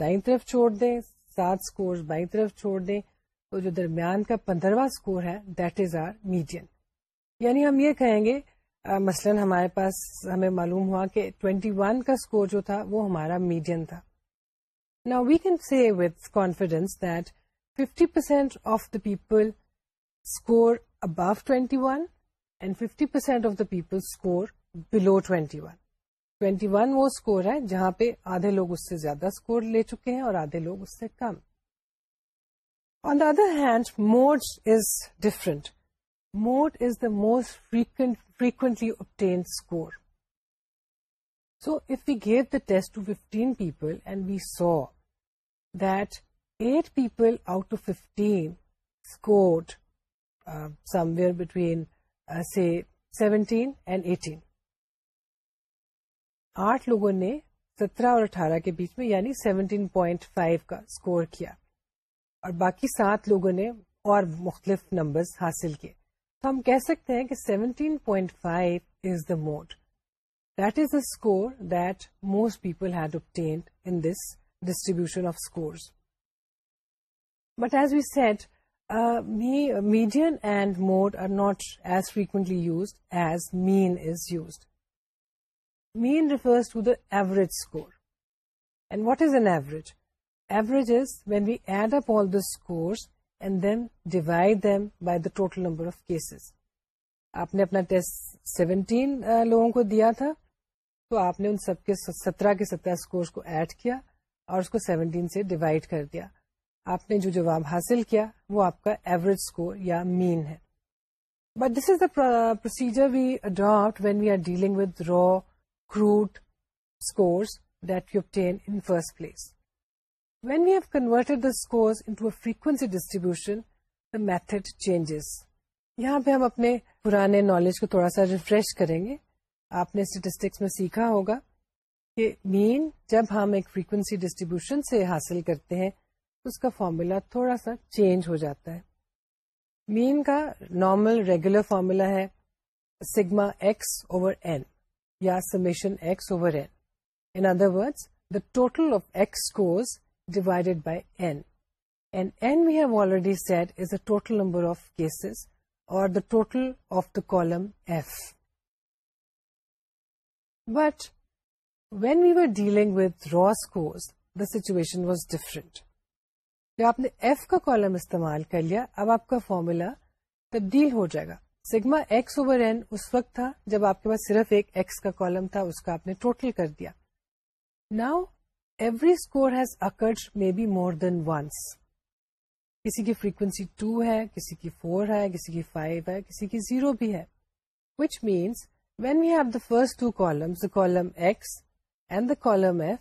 دائیں طرف چھوڑ دیں سات اسکور بائیں طرف چھوڑ دیں تو جو درمیان کا پندرہواں اسکور ہے دیٹ از آر میڈیم یعنی ہم یہ کہیں گے مثلا ہمارے پاس ہمیں معلوم ہوا کہ 21 ون کا اسکور جو تھا وہ ہمارا میڈین تھا نا we can see with confidence that fifty percent of the people score above 21 one and fifty percent of the people score below 21 21 twenty one وہ اسکور ہے جہاں پہ آدھے لوگ اس سے زیادہ اسکور لے چکے ہیں اور آدھے لوگ اس سے کم on the other hand mode is different mode is the most frequently so if you get the test to fifteen people and we saw that eight people out to fifteen between see seventeen and eighteen آٹھ لوگوں نے سترہ اور اٹھارہ کے بیچ میں یعنی سیونٹین پوائنٹ فائیو کا اسکور کیا اور باقی سات لوگوں نے اور مختلف نمبرز حاصل کیے تو ہم کہہ سکتے ہیں کہ 17.5 point five is the mode that is the score that most people had obtained in this distribution of score but as we said medium and mode are not as frequently used as mean is used mean refers to the average score and what is an average average is when we add up all the scores and then divide them by the total number of cases آپ نے اپنا test seventeen لوگوں کو دیا تھا تو آپ نے ان سب کے سترہ کے سترہ اسکور کو ایڈ کیا اور اس کو سیونٹین سے ڈیوائڈ کر دیا آپ نے جو جواب حاصل کیا وہ آپ کا ایوریج اسکور یا مین ہے but this is the procedure we adopt when we are dealing with raw crude scores that you obtain in first place When we have converted the scores into a frequency distribution, the method changes. یہاں پہ ہم اپنے پرانے knowledge کو تھوڑا سا refresh کریں گے آپ نے اسٹیٹسٹکس میں سیکھا ہوگا کہ مین جب ہم ایک فریکوینسی ڈسٹریبیوشن سے حاصل کرتے ہیں اس کا فارمولا تھوڑا سا چینج ہو جاتا ہے مین کا نارمل ریگولر فارمولا ہے سگما ایکس اوور این یا summation X over N in other word the total of X cause divided by N said already set is number total number of cases اور total of the column F but when we are dealing with scores, the situation was different جب آپ نے F کا column استعمال کر لیا اب آپ کا فارمولا تبدیل ہو جائے گا سگما ایکس اوور این اس وقت تھا جب آپ کے پاس صرف ایک ایکس کا کالم تھا اس کا آپ نے ٹوٹل کر دیا now every score has occurred may be more than once کسی کی فریکوینسی ٹو ہے کسی کی فور ہے کسی کی فائیو ہے کسی کی زیرو بھی ہے which means when we have the first two column the column X and the column F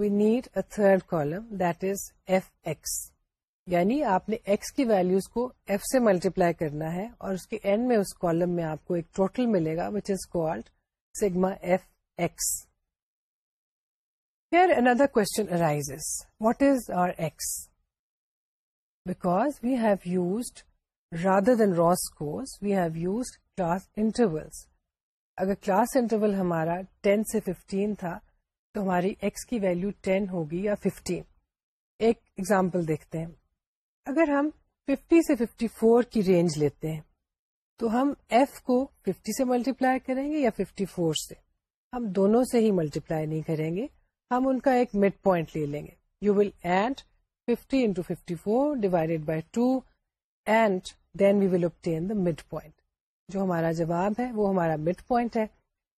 we need a third column that is F X یعنی آپ نے ایکس کی ویلوز کو ایف سے ملٹی کرنا ہے اور اس کے اینڈ میں اس کالم میں آپ کو ایک ٹوٹل ملے گا وچ از ایف ایکس اگر کلاس انٹرول ہمارا ٹین سے ففٹین تھا تو ہماری ایکس کی ویلو ٹین ہوگی یا ففٹین ایک ایگزامپل دیکھتے ہیں اگر ہم ففٹی سے ففٹی فور کی رینج لیتے ہیں تو ہم ایف کو ففٹی سے ملٹیپلائی کریں گے یا ففٹی فور سے ہم دونوں سے ہی ملٹیپلائی نہیں کریں گے ہم ان کا ایک مڈ پوائنٹ لے لیں گے you will and fifty into fifty four divided by two and then we will the mid point جو ہمارا جواب ہے وہ ہمارا مڈ پوائنٹ ہے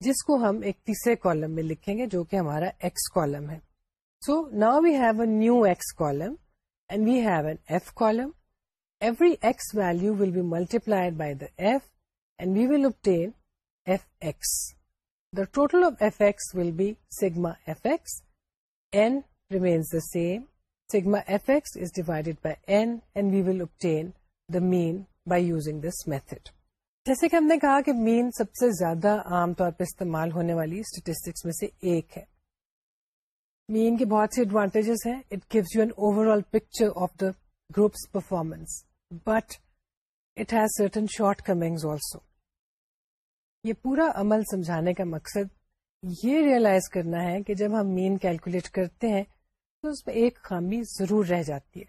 جس کو ہم ایک تیسرے کالم میں لکھیں گے جو کہ ہمارا ایکس کالم ہے سو نا we have a new x column and we have n f column every x value will be multiplied by f and we will obtain f x the total of fx will be sigma fx. n remains the same. Sigma fx is divided by n and we will obtain the mean by using this method. جیسے کہ ہم نے کہا کہ مین سب سے زیادہ عام طور پہ استعمال ہونے والی اسٹیٹسٹکس میں سے ایک ہے مین کے بہت سے ایڈوانٹیجز ہیں it gives you an overall picture of the group's performance but it has certain shortcomings also یہ پورا عمل سمجھانے کا مقصد یہ ریئلائز کرنا ہے کہ جب ہم مین کیلکولیٹ کرتے ہیں تو اس میں ایک خامی ضرور رہ جاتی ہے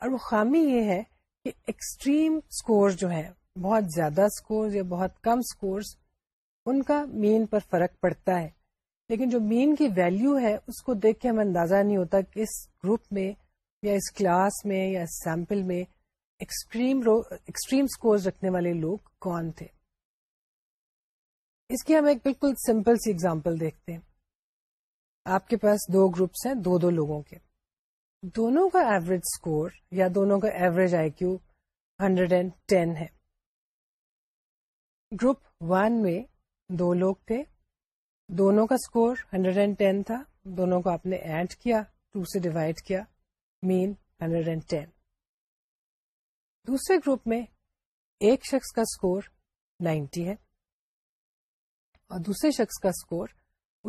اور وہ خامی یہ ہے کہ ایکسٹریم اسکور جو ہے بہت زیادہ اسکور یا بہت کم سکورز ان کا مین پر فرق پڑتا ہے لیکن جو مین کی ویلیو ہے اس کو دیکھ کے ہمیں اندازہ نہیں ہوتا کہ اس گروپ میں یا اس کلاس میں یا اس سیمپل میں ایکسٹریم ایکسٹریم سکورز رکھنے والے لوگ کون تھے اس کی ہم ایک بالکل سمپل سی ایگزامپل دیکھتے ہیں آپ کے پاس دو گروپس ہیں دو دو لوگوں کے دونوں کا ایوریج اسکور یا دونوں کا average I Q hundred and ten ہے گروپ ون میں دو لوگ تھے دونوں کا اسکور ہنڈریڈ اینڈ ٹین تھا دونوں کو آپ نے ایڈ کیا ٹو سے ڈیوائڈ کیا مین ہنڈریڈ اینڈ ٹین دوسرے گروپ میں ایک شخص کا اسکور نائنٹی ہے اور دوسرے شخص کا اسکور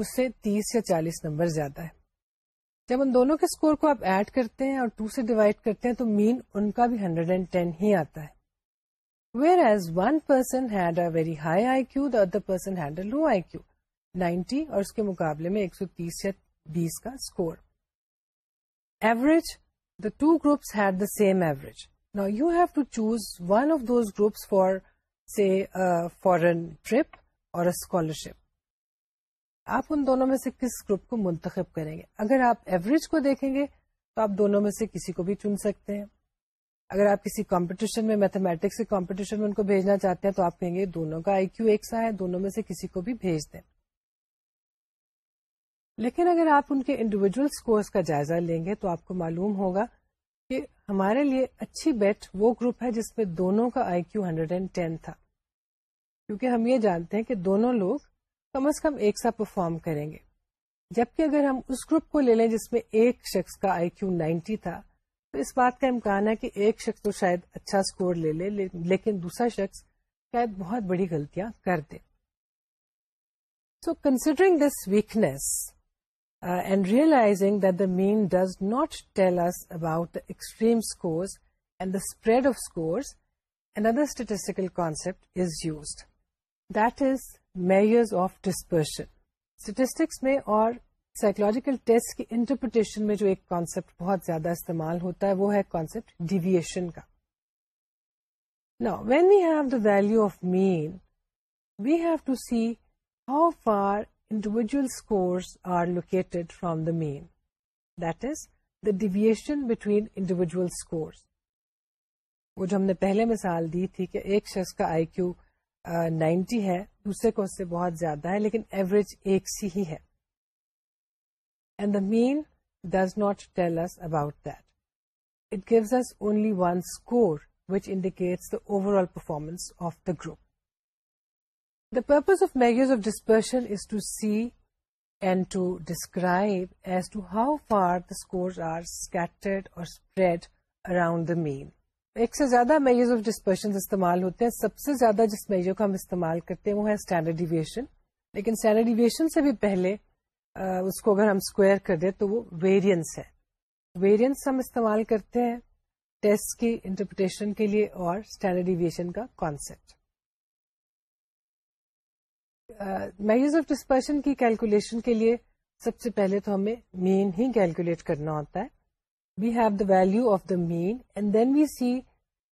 اس سے تیس یا چالیس نمبر زیادہ ہے جب ان دونوں کے اسکور کو آپ ایڈ کرتے ہیں اور ٹو سے ڈیوائڈ کرتے ہیں تو مین ان کا بھی ہنڈریڈ اینڈ ٹین ہی آتا ہے whereas one person had a very high I Q the other person had I Q ninety اور اس کے مقابلے میں ایک سو تیس یا بیس کا score average the two groups had the same average you have to choose one of those groups for say foreign trip اور اسکالرشپ آپ ان دونوں میں سے کس گروپ کو منتخب کریں گے اگر آپ ایوریج کو دیکھیں گے تو آپ دونوں میں سے کسی کو بھی چن سکتے ہیں اگر آپ کسی کمپٹیشن میں میتھمیٹکس کے کمپٹیشن میں ان کو بھیجنا چاہتے ہیں تو آپ کہیں گے دونوں کا آئی کیو ایک سا ہے دونوں میں سے کسی کو بھی بھیج دیں لیکن اگر آپ ان کے انڈیویجل اسکورس کا جائزہ لیں گے تو آپ کو معلوم ہوگا کہ ہمارے لیے اچھی بیٹ وہ گروپ ہے جس میں دونوں کا I Q hundred and ten تھا کیونکہ ہم یہ جانتے ہیں کہ دونوں لوگ کم از کم ایک سا پرفارم کریں گے جبکہ اگر ہم اس گروپ کو لے لیں جس میں ایک شخص کا آئی کیو نائنٹی تھا تو اس بات کا امکان ہے کہ ایک شخص تو شاید اچھا اسکور لے لے لیکن دوسرا شخص شاید بہت بڑی غلطیاں کر دے so considering this weakness and realizing that the mean does not tell us about extreme score spread of us used that is measures of dispersion statistics میں اور سائیکولوجیکل ٹیسٹ کی انٹرپریٹیشن میں جو ایک کانسیپٹ بہت زیادہ استعمال ہوتا ہے وہ ہے کانسیپٹ ڈیویشن کا نا when you have the value of mean we have to see how far individual scores are located from the mean that is the deviation between individual scores وہ جو ہم نے پہلے مثال دی تھی کہ ایک شخص کا آئی کیو نائنٹی ہے دوسرے کو اس سے بہت زیادہ ہے لیکن ایوریج ایک سی ہی ہے and the mean does not tell us about that it gives us only one score which indicates the overall performance of the group the purpose of measures of dispersion is to see and to describe as to how far the scores are scattered or spread around the mean ایک سے زیادہ measures of dispersion استعمال ہوتے ہیں سب سے زیادہ جس mayor کو ہم استعمال کرتے ہیں وہ ہے اسٹینڈرڈ ایویشن لیکن اسٹینڈرڈ ڈیویشن سے بھی پہلے آ, اس کو اگر ہم اسکوائر کر دیں تو وہ ویریئنس ہے ویریئنس ہم استعمال کرتے ہیں ٹیسٹ کی انٹرپریٹیشن کے لیے اور اسٹینڈرڈ ایویشن کا کانسیپٹ میئرز آف ڈسپرشن کی کیلکولیشن کے لیے سب سے پہلے تو ہمیں مین ہی کیلکولیٹ کرنا ہوتا ہے we have the value of the mean, and then we see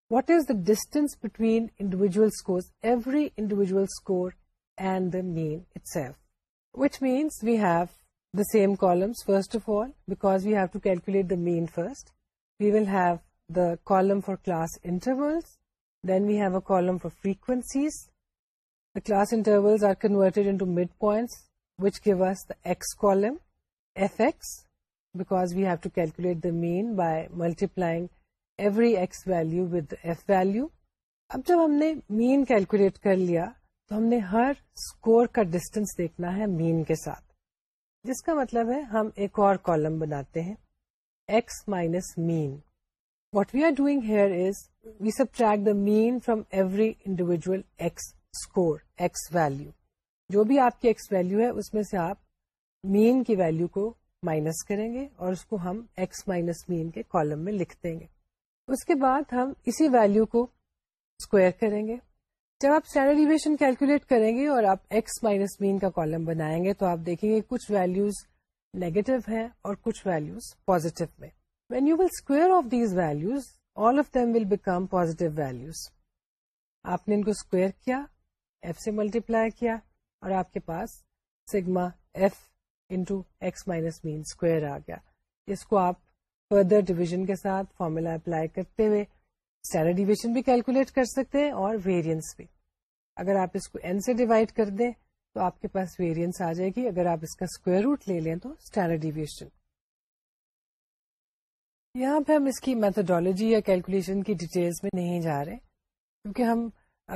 what is the distance between individual scores, every individual score and the mean itself, which means we have the same columns. First of all, because we have to calculate the mean first, we will have the column for class intervals, then we have a column for frequencies. The class intervals are converted into midpoints, which give us the x column, fx, because we have to calculate the mean by multiplying every x value of value اب جب ہم نے مین calculate کر لیا تو ہم نے ہر کا ڈسٹینس دیکھنا ہے مین کے ساتھ جس کا مطلب ہے ہم ایک اور کالم بناتے ہیں x minus mean what we are doing here is we subtract the mean from every individual x score x value جو بھی آپ کی ایکس ویلو ہے اس میں سے آپ مین کی ویلو کو مائنس کریں گے اور اس کو ہم ایکس مائنس مین کے کالم میں لکھ دیں گے اس کے بعد ہم اسی ویلو اسکوئر کریں گے جب آپ کیلکولیٹ کریں گے اور آپ ایکس مائنس مین کا کالم بنائیں گے تو آپ دیکھیں گے کچھ ویلوز نیگیٹو ہے اور کچھ ویلوز پوزیٹو میں when you will square of these values all of them will become positive values آپ نے ان کو اسکوئر کیا ایف سے ملٹی پلائی کیا اور آپ کے پاس sigma f into x minus mean square آ گیا اس کو آپ فردر ڈویژن کے ساتھ فارمولا اپلائی کرتے ہوئے اسٹینڈرڈ بھی کیلکولیٹ کر سکتے ہیں اور ویریئنس بھی اگر آپ اس کو این سے ڈیوائڈ کر دیں تو آپ کے پاس ویریئنس آ جائے گی اگر آپ اس کا اسکوائر روٹ لے لیں تو اسٹینڈرڈ ڈیویشن یہاں پہ ہم اس کی میتھڈالوجی یا کیلکولیشن کی ڈیٹیلس میں نہیں جا رہے کیونکہ ہم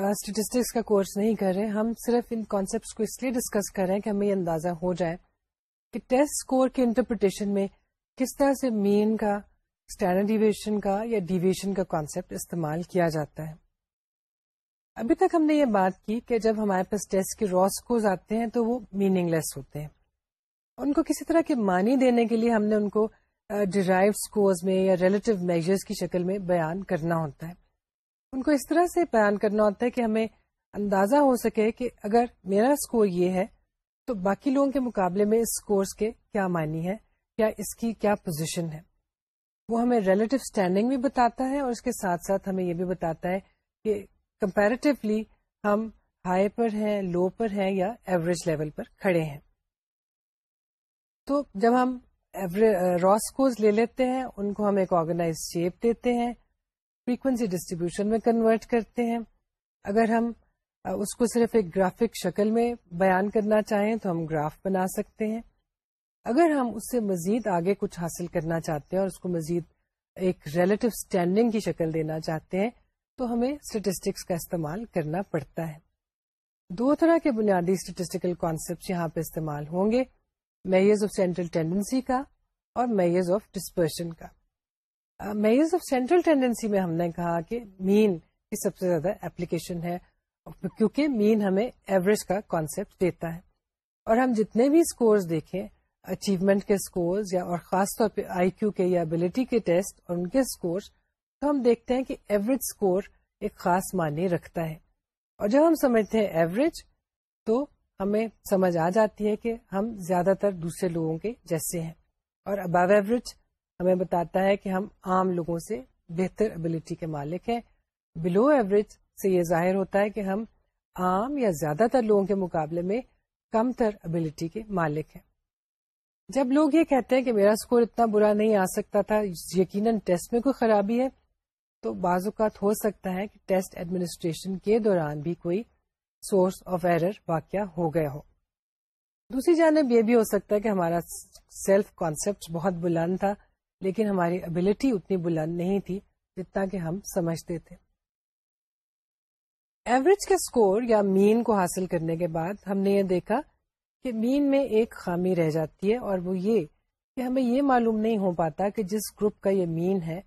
اسٹیٹسٹکس کا کورس نہیں کر رہے ہم صرف ان کانسیپٹس کو اس لیے ڈسکس کر رہے ہیں کہ ہمیں یہ اندازہ ہو جائے کہ ٹیسٹ اسکور کے انٹرپریٹیشن میں کس طرح سے مین کا ڈیویشن کا یا ڈیویشن کا کانسیپٹ استعمال کیا جاتا ہے ابھی تک ہم نے یہ بات کی کہ جب ہمارے پاس ٹیسٹ کے را اسکورز آتے ہیں تو وہ میننگ لیس ہوتے ہیں ان کو کسی طرح کے معنی دینے کے لیے ہم نے ان کو ڈرائیو اسکورز میں یا ریلیٹو میجرز کی شکل میں بیان کرنا ہوتا ہے ان کو اس طرح سے بیان کرنا ہوتا ہے کہ ہمیں اندازہ ہو سکے کہ اگر میرا اسکور یہ ہے تو باقی لوگوں کے مقابلے میں اس کورس کے کیا معنی ہے یا اس کی کیا پوزیشن ہے وہ ہمیں ریلیٹو اسٹینڈنگ بھی بتاتا ہے اور اس کے ساتھ ساتھ ہمیں یہ بھی بتاتا ہے کہ کمپیرٹیولی ہم ہائی پر ہیں لو پر ہیں یا ایوریج لیول پر کھڑے ہیں تو جب ہم راس uh, لے لیتے ہیں ان کو ہم ایک آرگنائز شیپ دیتے ہیں فریکوینسی ڈسٹریبیوشن میں کنورٹ کرتے ہیں اگر ہم اس کو صرف ایک گرافک شکل میں بیان کرنا چاہیں تو ہم گراف بنا سکتے ہیں اگر ہم اس سے مزید آگے کچھ حاصل کرنا چاہتے ہیں اور اس کو مزید ایک ریلیٹو اسٹینڈنگ کی شکل دینا چاہتے ہیں تو ہمیں اسٹیٹسٹکس کا استعمال کرنا پڑتا ہے دو طرح کے بنیادی اسٹیٹسٹیکل کانسیپٹس یہاں پہ استعمال ہوں گے میئرز آف سینٹرل ٹینڈنسی کا اور میئرز آف ڈسپرشن کا میئرز آف سینٹرل ٹینڈنسی میں ہم نے کہا کہ مین کی سب سے زیادہ اپلیکیشن ہے کیونکہ مین ہمیں ایوریج کا کانسیپٹ دیتا ہے اور ہم جتنے بھی اسکورس دیکھیں اچیومنٹ کے اسکورز یا اور خاص طور پہ آئی کیو کے یا ابلیٹی کے ٹیسٹ اور ان کے اسکورس تو ہم دیکھتے ہیں کہ ایوریج اسکور ایک خاص معنی رکھتا ہے اور جب ہم سمجھتے ہیں ایوریج تو ہمیں سمجھ آ جاتی ہے کہ ہم زیادہ تر دوسرے لوگوں کے جیسے ہیں اور ابو ایوریج ہمیں بتاتا ہے کہ ہم عام لوگوں سے بہتر ابلیٹی کے مالک ہیں بلو ایوریج سے یہ ظاہر ہوتا ہے کہ ہم عام یا زیادہ تر لوگوں کے مقابلے میں کم تر ابلٹی کے مالک ہیں جب لوگ یہ کہتے ہیں کہ میرا اسکور اتنا برا نہیں آ سکتا تھا یقیناً ٹیسٹ میں کوئی خرابی ہے تو بعض اوقات ہو سکتا ہے کہ ٹیسٹ ایڈمنسٹریشن کے دوران بھی کوئی سورس آف ایرر واقع ہو گیا ہو دوسری جانب یہ بھی ہو سکتا ہے کہ ہمارا سیلف کانسیپٹ بہت بلند تھا لیکن ہماری ابلٹی اتنی بلند نہیں تھی جتنا کہ ہم سمجھتے تھے ایوریج کے اسکور یا مین کو حاصل کرنے کے بعد ہم نے یہ دیکھا کہ مین میں ایک خامی رہ جاتی ہے اور وہ یہ کہ ہمیں یہ معلوم نہیں ہو پاتا کہ جس گروپ کا یہ مین ہے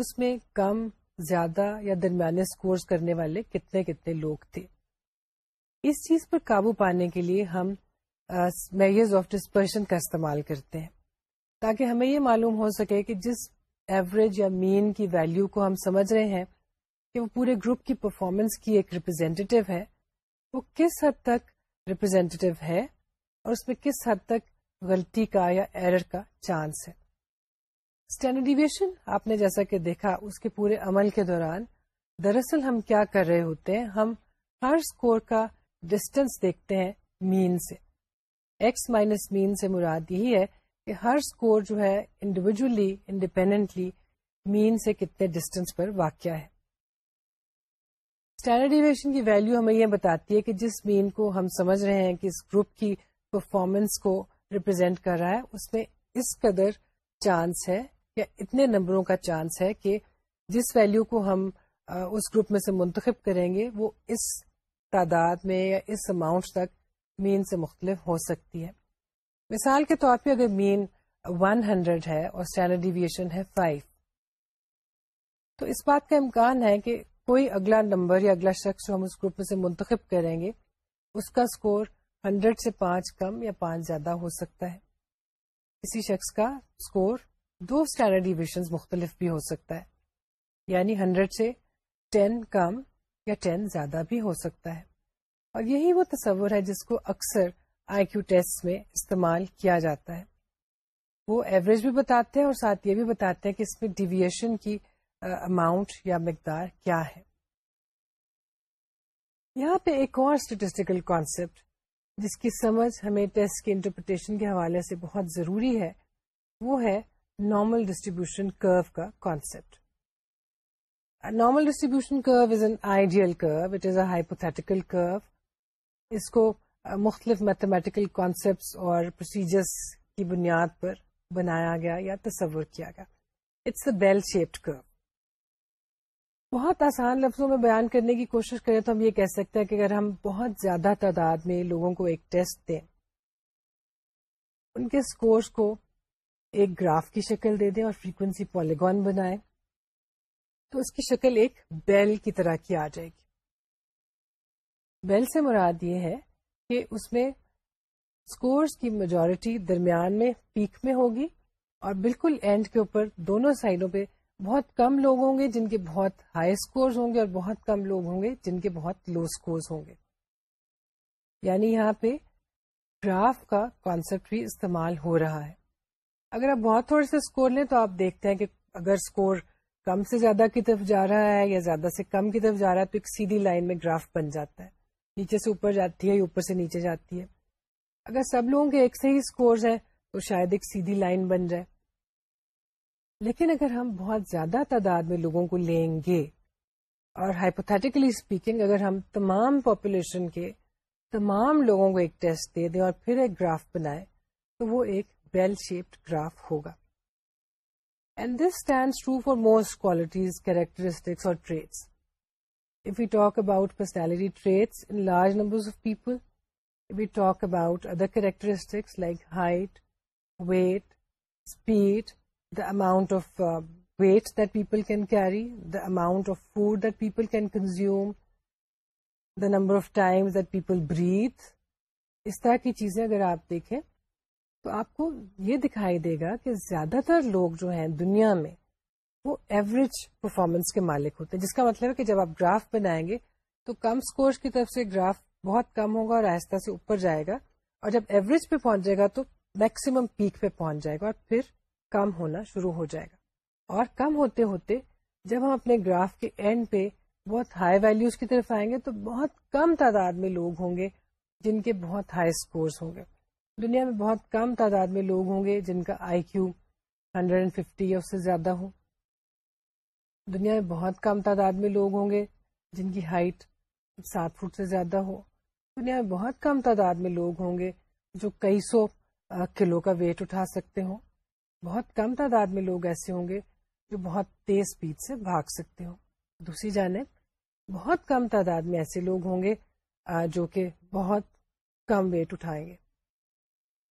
اس میں کم زیادہ یا درمیانے اسکور کرنے والے کتنے کتنے لوگ تھے اس چیز پر قابو پانے کے لیے ہم میئرز آف ڈسپرشن کا استعمال کرتے ہیں تاکہ ہمیں یہ معلوم ہو سکے کہ جس ایوریج یا مین کی ویلو کو ہم سمجھ رہے ہیں کہ وہ پورے گروپ کی پرفارمنس کی ایک ریپرزینٹیو ہے وہ کس حد تک ریپرزینٹیو ہے اور اس میں کس حد تک غلطی کا یا ایرر کا چانس ہے اسٹینڈرڈیویشن آپ نے جیسا کہ دیکھا اس کے پورے عمل کے دوران دراصل ہم کیا کر رہے ہوتے ہیں ہم ہر اسکور کا ڈسٹینس دیکھتے ہیں مین سے ایکس مائنس مین سے مراد یہی ہے کہ ہر اسکور جو ہے انڈیویجلی انڈیپینڈنٹلی مین سے کتنے ڈسٹینس پر واقع ہے اسٹینڈرڈ ایویشن کی ویلو ہمیں یہ بتاتی ہے کہ جس مین کو ہم سمجھ رہے ہیں کہ اس گروپ کی پرفارمنس کو ریپرزینٹ کر رہا ہے اس میں اس قدر چانس ہے یا اتنے نمبروں کا چانس ہے کہ جس ویلو کو ہم اس گروپ میں سے منتخب کریں گے وہ اس تعداد میں یا اس اماؤنٹ تک مین سے مختلف ہو سکتی ہے مثال کے طور پہ اگر مین 100 ہے اور اسٹینڈرڈ ڈیویشن ہے 5 تو اس بات کا امکان ہے کہ کوئی اگلا نمبر یا اگلا شخص جو ہم اس گروپ سے منتخب کریں گے اس کا اسکور ہنڈریڈ سے پانچ کم یا پانچ زیادہ ہو سکتا ہے شخص کا اسکور دو اسٹینڈرڈ مختلف بھی ہو سکتا ہے یعنی ہنڈریڈ سے ٹین کم یا ٹین زیادہ بھی ہو سکتا ہے اور یہی وہ تصور ہے جس کو اکثر آئی کیو ٹیسٹ میں استعمال کیا جاتا ہے وہ ایوریج بھی بتاتے ہیں اور ساتھ یہ بھی بتاتے ہیں کہ اس میں ڈیویشن کی اماؤنٹ یا مقدار کیا ہے یہاں پہ ایک اور اسٹیٹسٹیکل کانسیپٹ جس کی سمجھ ہمیں ٹیسٹ کے انٹرپریٹیشن کے حوالے سے بہت ضروری ہے وہ ہے نارمل ڈسٹریبیوشن کرو کا concept normal distribution curve is an ideal curve it is a hypothetical مختلف میتھمیٹیکل کانسیپٹس اور پروسیجرس کی بنیاد پر بنایا گیا یا تصور کیا گیا اٹس اے بیل شیپڈ کرو بہت آسان لفظوں میں بیان کرنے کی کوشش کریں تو ہم یہ کہہ سکتے ہیں کہ اگر ہم بہت زیادہ تعداد میں لوگوں کو ایک ٹیسٹ دیں ان کے اسکورس کو ایک گراف کی شکل دے دیں اور فریکوینسی پالیگون بنائیں تو اس کی شکل ایک بیل کی طرح کی آ جائے گی بیل سے مراد یہ ہے کہ اس میں اسکورس کی میجورٹی درمیان میں پیک میں ہوگی اور بالکل اینڈ کے اوپر دونوں سائڈوں پہ بہت کم لوگ ہوں گے جن کے بہت ہائی اسکورز ہوں گے اور بہت کم لوگ ہوں گے جن کے بہت لو اسکور ہوں گے یعنی یہاں پہ گراف کا کانسیپٹ بھی استعمال ہو رہا ہے اگر آپ بہت تھوڑے سے اسکور لیں تو آپ دیکھتے ہیں کہ اگر اسکور کم سے زیادہ کی طرف جا رہا ہے یا زیادہ سے کم کی طرف جا رہا ہے تو ایک سیدھی لائن میں گراف بن جاتا ہے نیچے سے اوپر جاتی ہے یا اوپر سے نیچے جاتی ہے اگر سب لوگوں کے ایک سے ہی اسکورز ہیں تو شاید ایک سیدھی لائن بن جائے لیکن اگر ہم بہت زیادہ تعداد میں لوگوں کو لیں گے اور ہائپوتھیٹیکلی اسپیکنگ اگر ہم تمام پاپولیشن کے تمام لوگوں کو ایک ٹیسٹ دے دیں اور پھر ایک گراف بنائے تو وہ ایک بیل شیپڈ گراف ہوگا and this stand true for most qualities characteristics اور traits if you talk about personality traits in large number if you talk about other characteristics like height weight speed amount of weight that people can carry the amount of food that people can consume the number of time that people breathe اس طرح کی چیزیں اگر آپ دیکھیں تو آپ کو یہ دکھائی دے گا کہ زیادہ تر لوگ جو ہیں دنیا میں وہ ایوریج پرفارمنس کے مالک ہوتے ہیں جس کا مطلب ہے کہ جب آپ گراف بنائیں گے تو کم اسکورس کی طرف سے گراف بہت کم ہوگا اور آہستہ سے اوپر جائے گا اور جب ایوریج پہ پہنچ جائے گا تو میکسیمم پیک پہ پہنچ جائے گا اور پھر کم ہونا شروع ہو جائے گا اور کم ہوتے ہوتے جب ہم اپنے گراف کے اینڈ پہ بہت ہائی ویلوز کی طرف آئیں گے تو بہت کم تعداد میں لوگ ہوں گے جن کے بہت ہائی اسکورس ہوں گے دنیا میں بہت کم تعداد میں لوگ ہوں گے جن کا آئی کیو ہنڈریڈ اینڈ ففٹی یا اس سے زیادہ ہو دنیا میں بہت کم تعداد میں لوگ ہوں گے جن کی ہائٹ سات فٹ سے زیادہ ہو دنیا میں بہت کم تعداد میں لوگ ہوں گے جو کئی سو کلو کا ویٹ اٹھا سکتے ہوں بہت کم تعداد میں لوگ ایسے ہوں گے جو بہت تیز اسپیڈ سے بھاگ سکتے ہوں دوسری جانب بہت کم تعداد میں ایسے لوگ ہوں گے جو کہ بہت کم ویٹ اٹھائیں گے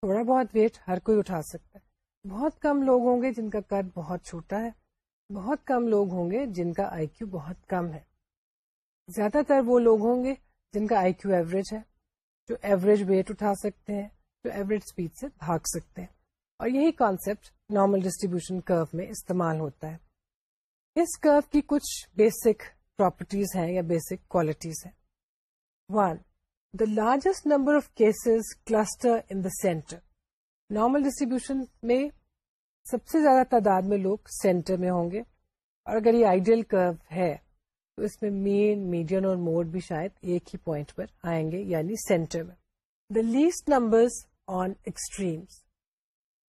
تھوڑا بہت ویٹ ہر کوئی اٹھا سکتا ہے بہت کم لوگ ہوں گے جن کا قد بہت چھوٹا ہے بہت کم لوگ ہوں گے جن کا آئی کیو بہت کم ہے زیادہ تر وہ لوگ ہوں گے جن کا آئی کیو ایوریج ہے جو ایوریج ویٹ اٹھا سکتے ہیں جو ایوریج اسپیڈ سے بھاگ سکتے ہیں اور یہی کانسیپٹ نارمل ڈسٹریبیوشن کرو میں استعمال ہوتا ہے اس کرو کی کچھ بیسک پراپرٹیز ہیں یا بیسک کوالٹیز ہیں one the largest number of cases cluster in the center normal distribution میں سب سے زیادہ تعداد میں لوگ سینٹر میں ہوں گے اور اگر یہ آئیڈیل کرو ہے تو اس میں مین میڈین اور موڈ بھی شاید ایک ہی پوائنٹ پر آئیں گے یعنی سینٹر میں the least numbers on extremes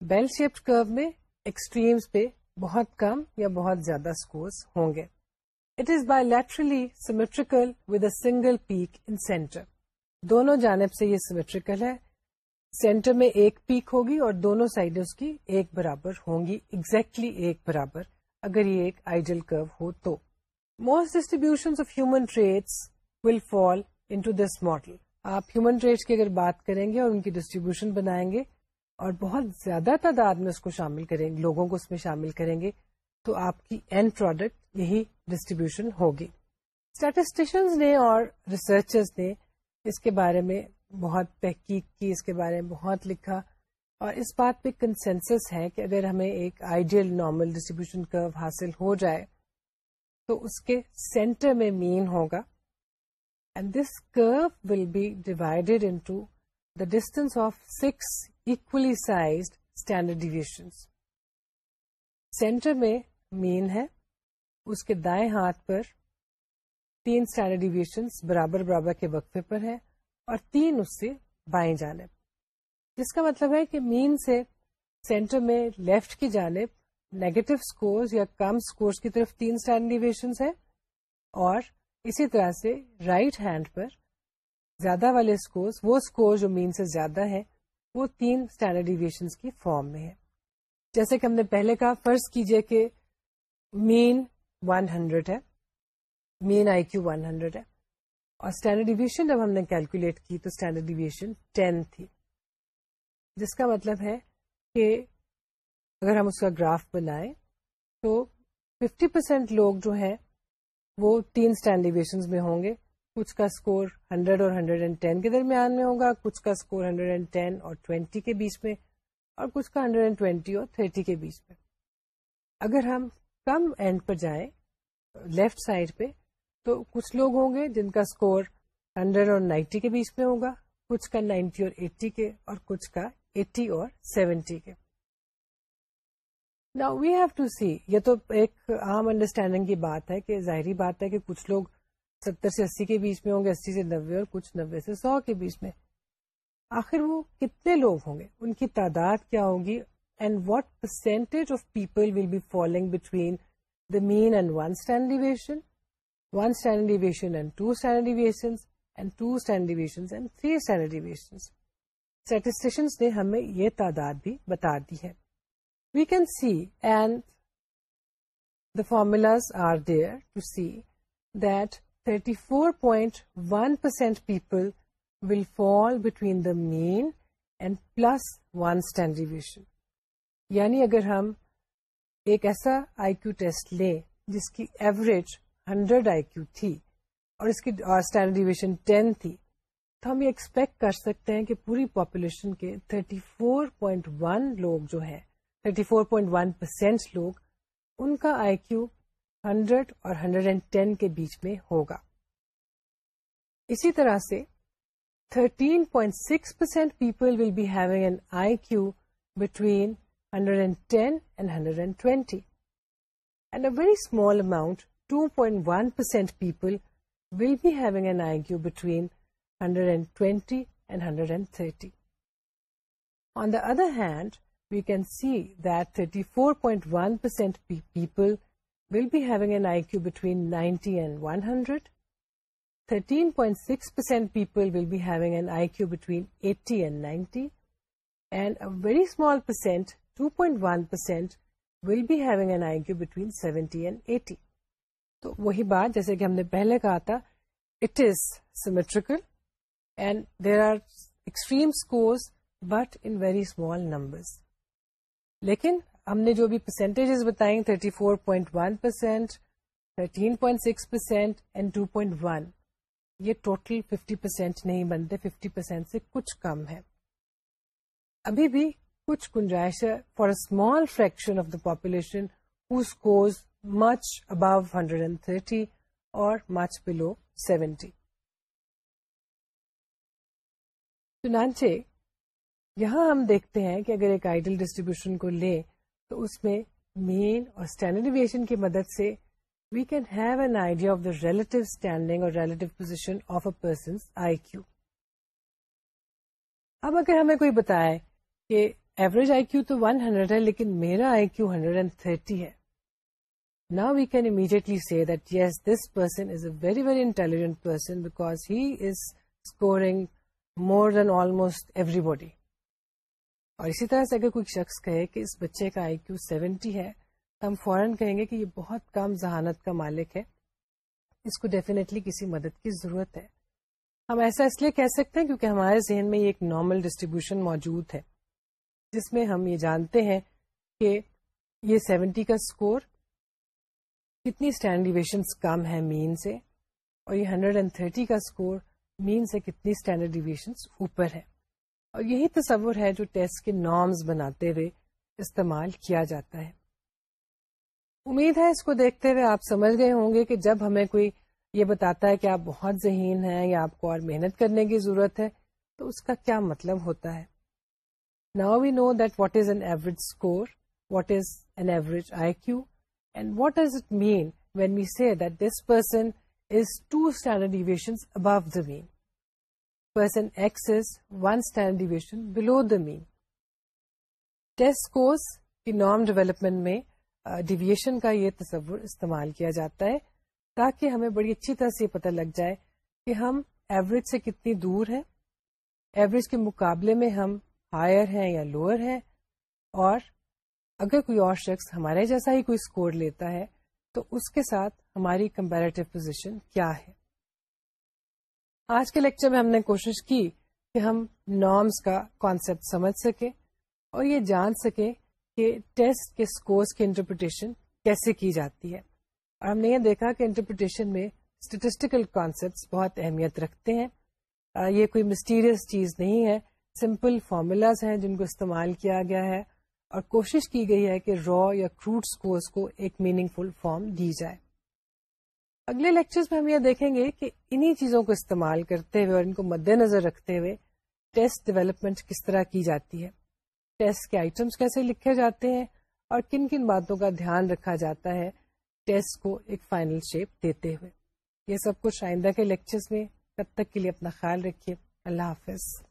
bell shape curve میں ایکسٹریمس پہ بہت کم یا بہت زیادہ اسکورس ہوں گے it is bilaterally symmetrical with a single peak in center دونوں جانب سے یہ سیمیٹریکل ہے سینٹر میں ایک پیک ہوگی اور دونوں سائڈ کی ایک برابر ہوں گی ایگزیکٹلی exactly ایک برابر اگر یہ ایک آئیڈل کرو ہو تو most distribution of human traits will fall into this model آپ ہیومن ٹریٹس کی اگر بات کریں گے اور ان کی ڈسٹریبیوشن بنائیں گے اور بہت زیادہ تعداد میں اس کو شامل کریں گے لوگوں کو اس میں شامل کریں گے تو آپ کی اینڈ پروڈکٹ یہی ڈسٹریبیوشن ہوگی اسٹیٹسٹیشنز نے اور ریسرچرز نے اس کے بارے میں بہت تحقیق کی اس کے بارے میں بہت لکھا اور اس بات پہ کنسنسس ہے کہ اگر ہمیں ایک آئیڈیل نارمل ڈسٹریبیوشن کرو حاصل ہو جائے تو اس کے سینٹر میں مین ہوگا and this curve will be divided into distance of six ایک سائزڈ اسٹینڈرڈ سینٹر میں مین ہے اس کے دائیں ہاتھ پر تین تینڈرڈیشن برابر برابر کے وقفے پر ہیں اور تین اس سے بائیں جانب جس کا مطلب ہے کہ مین سے سینٹر میں لیفٹ کی جانب نیگیٹو اسکور یا کم اسکور کی طرف تین اسٹینڈرڈ ہیں اور اسی طرح سے رائٹ right ہینڈ پر زیادہ والے اسکورس وہ اسکور جو مین سے زیادہ ہے وہ تین اسٹینڈرڈ ایویشن کی فارم میں ہے جیسے کہ ہم نے پہلے کہا فرض کیجئے کہ مین 100 ہنڈریڈ ہے مین آئی کیو ون ہے اور اسٹینڈرڈ ایویشن جب ہم نے کیلکولیٹ کی تو اسٹینڈرڈ ایویشن 10 تھی جس کا مطلب ہے کہ اگر ہم اس کا گراف بنائیں تو 50% لوگ جو ہیں وہ تین ایویشن میں ہوں گے کچھ کا اسکور ہنڈریڈ اور ہنڈریڈ اینڈ ٹین کے درمیان میں ہوگا کچھ کا اسکور ہنڈریڈ اینڈ ٹین اور 20 کے بیچ میں اور کچھ کا ہنڈریڈ اینڈ ٹوینٹی اور تھرٹی کے بیچ میں اگر ہم کم اینڈ پر جائیں لیفٹ سائڈ پہ تو کچھ لوگ ہوں گے جن کا اسکور ہنڈریڈ اور نائنٹی کے بیچ میں ہوگا کچھ کا نائنٹی اور ایٹی کے اور کچھ کا ایٹی اور سیونٹی کے نا وی ہیو ٹو سی یہ تو ایک عام انڈرسٹینڈنگ کی بات ہے کہ ظاہری بات ہے کہ کچھ لوگ ستر سے اسی کے بیچ میں ہوں گے اسی سے نبے اور کچھ نبے سے سو کے بیچ میں آخر وہ کتنے لوگ ہوں گے ان کی تعداد کیا ہوگی and what percentage of people will be following between the mean and one stand deviation one stand deviation and two stand deviation and two stand deviation and three stand deviation statistician نے ہمیں یہ تعداد بھی بتا دی ہے we can see and the formulas are there to see that thirty four point one percent people will fall between the mean and plus one standard deviation یعنی اگر ہم ایک ایسا آئی کیو ٹیسٹ لیں جس کی ایوریج ہنڈریڈ آئی کیو تھی اور اس کی اسٹینڈرشن ٹین تھی تو ہم یہ ایکسپیکٹ کر سکتے ہیں کہ پوری پاپولیشن کے تھرٹی فور پوائنٹ ون لوگ جو ہیں thirty four point one percent لوگ ان کا آئی کیو ہنڈریڈ اور ہنڈریڈ اینڈ ٹین کے بیچ میں ہوگا اسی طرح سے point six percent people will be having an I Q between hundred and ten and hundred and twenty and a very small amount two point one percent people will be having an I Q between hundred and twenty and hundred and thirty on the other hand we can see thirty four point one percent people will being sixty will being seventy and eighty تو وہی بات جیسے کہ ہم نے پہلے کہا تھا it is symmetrical there are extreme scores but in very small number ہم نے جو بھی پرسینٹیج بتائیں thirty four point one percent thirteen percent and 2.1 یہ ٹوٹل 50 پرسینٹ نہیں بنتے 50 پرسینٹ سے کچھ کم ہے ابھی بھی کچھ گنجائش ہے for a small fraction of the populations much above hundred and thirty or much below seventy چنانچے یہاں ہم دیکھتے ہیں کہ اگر ایک آئیڈل ڈسٹریبیوشن کو لیں تو اس میں مین اور اسٹینڈرڈ ایویشن کی مدد سے we can have an idea of the relative standing or relative position of a person I Q اب اگر ہمیں کوئی بتائے کہ ایوریج آئی کیو تو 100 ہے لیکن میرا آئی کیو 130 ہے نا we can immediately see that yes this person is a very very intelligent person because he is scoring more than almost everybody اور اسی طرح سے اگر کوئی شخص کہے کہ اس بچے کا آئی کیو سیونٹی ہے تو ہم فوراً کہیں گے کہ یہ بہت کم ذہانت کا مالک ہے اس کو ڈیفینیٹلی کسی مدد کی ضرورت ہے ہم ایسا اس لیے کہہ سکتے ہیں کیونکہ ہمارے ذہن میں یہ ایک نارمل ڈسٹریبیوشن موجود ہے جس میں ہم یہ جانتے ہیں کہ یہ سیونٹی کا اسکور کتنی اسٹینڈرڈ کم ہے مین سے اور یہ ہنڈریڈ اینڈ تھرٹی کا اسکور مین سے کتنی اسٹینڈرڈ اوپر ہے اور یہی تصور ہے جو ٹیسٹ کے نارمز بناتے ہوئے استعمال کیا جاتا ہے امید ہے اس کو دیکھتے ہوئے آپ سمجھ گئے ہوں گے کہ جب ہمیں کوئی یہ بتاتا ہے کہ آپ بہت ذہین ہیں یا آپ کو اور محنت کرنے کی ضرورت ہے تو اس کا کیا مطلب ہوتا ہے now we know that what is an average score what is an average I Q and what is it mean when we see that this person is two standard deviation above the mean person X one standard deviation below the mean test scores کی norm development میں deviation کا یہ تصور استعمال کیا جاتا ہے تاکہ ہمیں بڑی اچھی طرح سے یہ پتہ لگ جائے کہ ہم ایوریج سے کتنی دور ہیں ایوریج کے مقابلے میں ہم ہائر ہیں یا لوور ہیں اور اگر کوئی اور شخص ہمارے جیسا ہی کوئی اسکور لیتا ہے تو اس کے ساتھ ہماری کمپیریٹو پوزیشن کیا ہے آج کے لیکچر میں ہم نے کوشش کی کہ ہم نارمس کا کانسیپٹ سمجھ سکیں اور یہ جان سکیں کہ ٹیسٹ کے اسکورس کی انٹرپریٹیشن کیسے کی جاتی ہے اور ہم نے یہ دیکھا کہ انٹرپریٹیشن میں اسٹیٹسٹیکل کانسیپٹس بہت اہمیت رکھتے ہیں یہ کوئی مسٹیریس چیز نہیں ہے سمپل فارمولاز ہیں جن کو استعمال کیا گیا ہے اور کوشش کی گئی ہے کہ را یا کروڈ اسکورس کو ایک میننگ فل فارم دی جائے اگلے لیکچرز میں ہم یہ دیکھیں گے کہ انہی چیزوں کو استعمال کرتے ہوئے اور ان کو مد نظر رکھتے ہوئے ٹیسٹ ڈیولپمنٹ کس طرح کی جاتی ہے ٹیسٹ کے آئٹمس کیسے لکھے جاتے ہیں اور کن کن باتوں کا دھیان رکھا جاتا ہے ٹیسٹ کو ایک فائنل شیپ دیتے ہوئے یہ سب کچھ آئندہ کے لیکچرز میں تب تک کے لیے اپنا خیال رکھیے اللہ حافظ